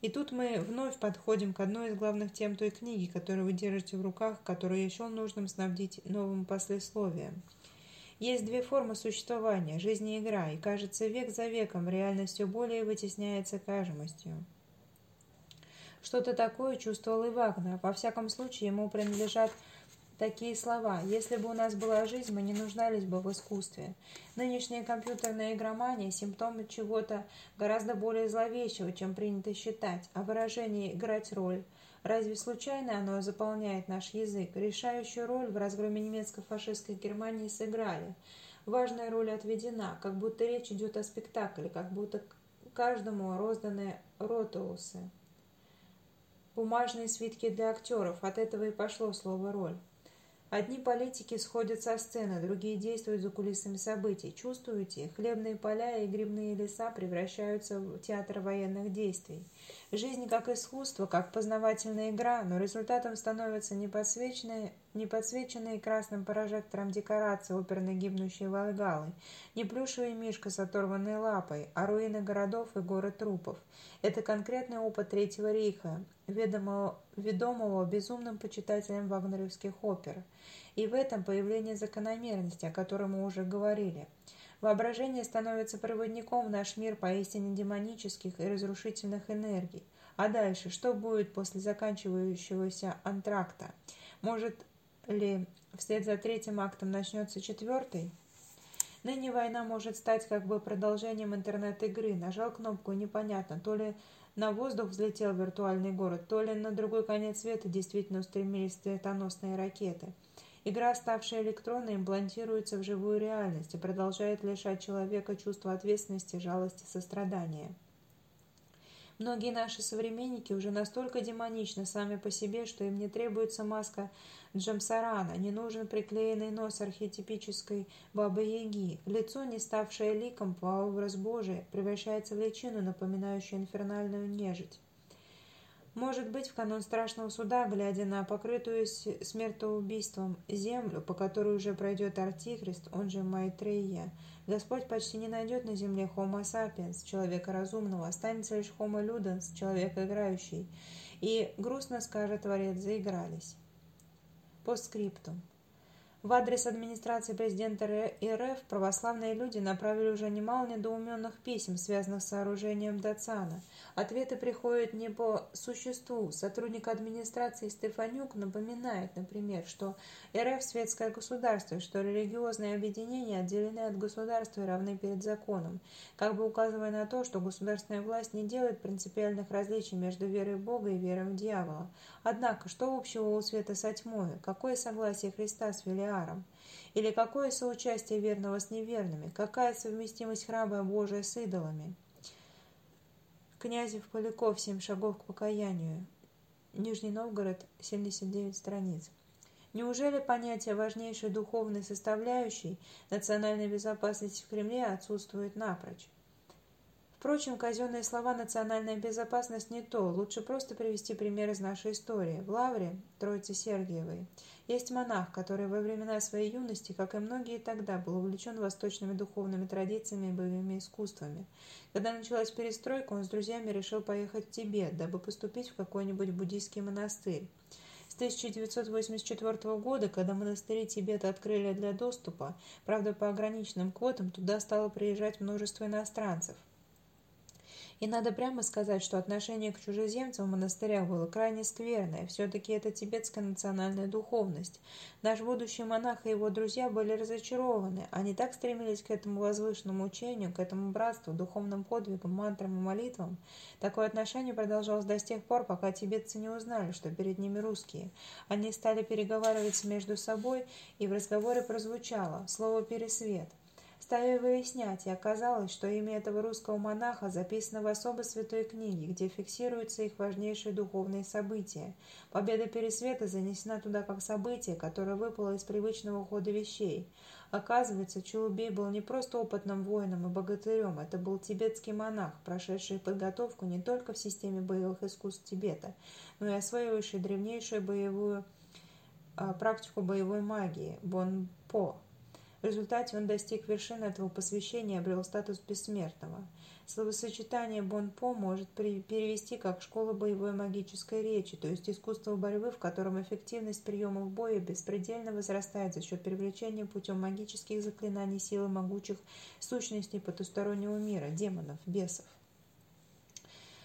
S1: И тут мы вновь подходим к одной из главных тем той книги, которую вы держите в руках, которую я счел нужным снабдить новым послесловием. Есть две формы существования – жизнь и игра, и, кажется, век за веком реальность все более вытесняется кажемостью. Что-то такое чувствовал и Вагнер. Во всяком случае, ему принадлежат такие слова. Если бы у нас была жизнь, мы не нуждались бы в искусстве. Нынешняя компьютерная игромания – симптом чего-то гораздо более зловещего, чем принято считать, а выражение «играть роль» Разве случайно оно заполняет наш язык? Решающую роль в разгроме немецко-фашистской Германии сыграли. Важная роль отведена, как будто речь идет о спектакле, как будто каждому розданы ротоусы. Бумажные свитки для актеров, от этого и пошло слово «роль». Одни политики сходят со сцены, другие действуют за кулисами событий. Чувствуете, хлебные поля и грибные леса превращаются в театр военных действий. Жизнь как искусство, как познавательная игра, но результатом становятся не подсвеченные, не подсвеченные красным прожектором декорации оперной гибнущей Волгалы, не плюшевый мишка с оторванной лапой, а руины городов и горы трупов. Это конкретный опыт Третьего рейха, ведомого, ведомого безумным почитателем вагнеревских опер. И в этом появление закономерности, о которой мы уже говорили. Воображение становится проводником в наш мир поистине демонических и разрушительных энергий. А дальше, что будет после заканчивающегося антракта? Может ли вслед за третьим актом начнется четвертый? Ныне война может стать как бы продолжением интернет-игры. Нажал кнопку, непонятно, то ли на воздух взлетел виртуальный город, то ли на другой конец света действительно устремились светоносные ракеты. Игра, ставшая электронной, имплантируется в живую реальность и продолжает лишать человека чувства ответственности, жалости, сострадания. Многие наши современники уже настолько демоничны сами по себе, что им не требуется маска Джамсарана, не нужен приклеенный нос архетипической Бабы-Яги. Лицо, не ставшее ликом по образ Божий, превращается в личину, напоминающую инфернальную нежить. Может быть, в канун страшного суда, глядя на покрытую смертоубийством землю, по которой уже пройдет Антихрист, он же Майтрея, Господь почти не найдет на земле Homo sapiens, человека разумного, останется лишь Homo ludens, человек играющий. И грустно скажет Творец, заигрались. Постскриптум. В адрес администрации президента РФ православные люди направили уже немало недоуменных писем, связанных с сооружением Дацана. Ответы приходят не по существу. Сотрудник администрации Стефанюк напоминает, например, что РФ – светское государство, что религиозные объединения отделены от государства и равны перед законом, как бы указывая на то, что государственная власть не делает принципиальных различий между верой в Бога и верой в дьявола. Однако, что общего у света со тьмой? Какое согласие Христа с Велиаром? Иаром? Или какое соучастие верного с неверными? Какая совместимость храма Божия с идолами? Князев Поляков, «Семь шагов к покаянию». Нижний Новгород, 79 страниц. Неужели понятие важнейшей духовной составляющей национальной безопасности в Кремле отсутствует напрочь? Впрочем, казенные слова «национальная безопасность» не то. Лучше просто привести пример из нашей истории. В Лавре, Троице Сергиевой, есть монах, который во времена своей юности, как и многие тогда, был увлечен восточными духовными традициями и боевыми искусствами. Когда началась перестройка, он с друзьями решил поехать в Тибет, дабы поступить в какой-нибудь буддийский монастырь. С 1984 года, когда монастыри Тибета открыли для доступа, правда по ограниченным квотам, туда стало приезжать множество иностранцев – и надо прямо сказать, что отношение к чужеземцам в монастырях было крайне скверное. Все-таки это тибетская национальная духовность. Наш будущий монах и его друзья были разочарованы. Они так стремились к этому возвышенному учению, к этому братству, духовным подвигам, мантрам и молитвам. Такое отношение продолжалось до тех пор, пока тибетцы не узнали, что перед ними русские. Они стали переговариваться между собой, и в разговоре прозвучало слово «пересвет». Стали выяснять, и оказалось, что имя этого русского монаха записано в особо святой книге, где фиксируются их важнейшие духовные события. Победа Пересвета занесена туда как событие, которое выпало из привычного хода вещей. Оказывается, Чулубей был не просто опытным воином и богатырем, это был тибетский монах, прошедший подготовку не только в системе боевых искусств Тибета, но и освоивший древнейшую боевую а, практику боевой магии – бонпо. В результате он достиг вершины этого посвящения и обрел статус бессмертного. Словосочетание «бонпо» может перевести как «школа боевой магической речи», то есть искусство борьбы, в котором эффективность приемов боя беспредельно возрастает за счет привлечения путем магических заклинаний силы могучих сущностей потустороннего мира, демонов, бесов.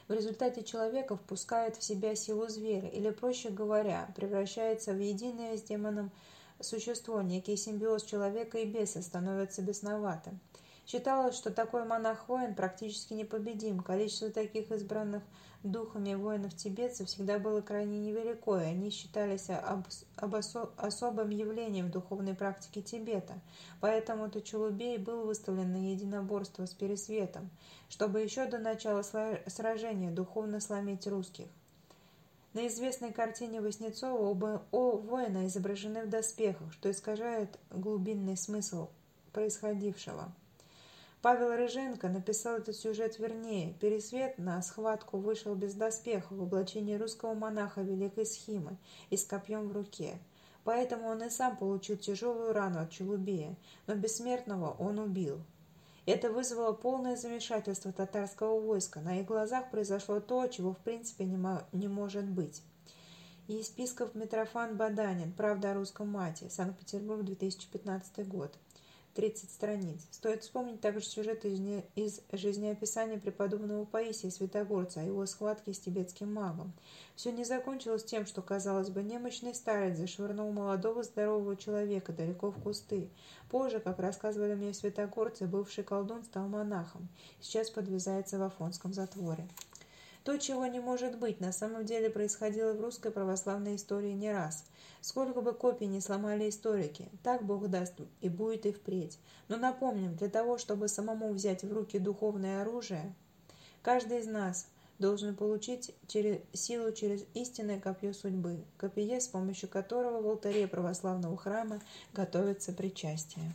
S1: В результате человека впускает в себя силу зверя, или, проще говоря, превращается в единое с демоном существо, некий симбиоз человека и беса, становится бесноватым. Считалось, что такой монах-воин практически непобедим. Количество таких избранных духами воинов-тибетцев всегда было крайне невелико, и они считались об, об осо, особым явлением в духовной практике Тибета. Поэтому Тучелубей был выставлен на единоборство с Пересветом, чтобы еще до начала сражения духовно сломить русских. На известной картине Васнецова оба о воина изображены в доспехах, что искажает глубинный смысл происходившего. Павел Рыженко написал этот сюжет вернее. Пересвет на схватку вышел без доспехов в облачении русского монаха Великой Схимы и с копьем в руке. Поэтому он и сам получил тяжелую рану от Челубея, но бессмертного он убил. Это вызвало полное замешательство татарского войска. На их глазах произошло то, чего в принципе не, не может быть. Епископ Митрофан Баданин. Правда о русском мате. Санкт-Петербург, 2015 год. 30 страниц. Стоит вспомнить также сюжет из, из жизнеописания преподобного Паисия Святогорца о его схватке с тибетским магом. Все не закончилось тем, что, казалось бы, немощный старец зашвырнул молодого здорового человека далеко в кусты. Позже, как рассказывали мне святогорцы, бывший колдун стал монахом. Сейчас подвязается в Афонском затворе. То, чего не может быть, на самом деле происходило в русской православной истории не раз. Сколько бы копий не сломали историки, так Бог даст и будет и впредь. Но напомним, для того, чтобы самому взять в руки духовное оружие, каждый из нас должен получить через, силу через истинное копье судьбы, копье, с помощью которого в алтаре православного храма готовится причастие.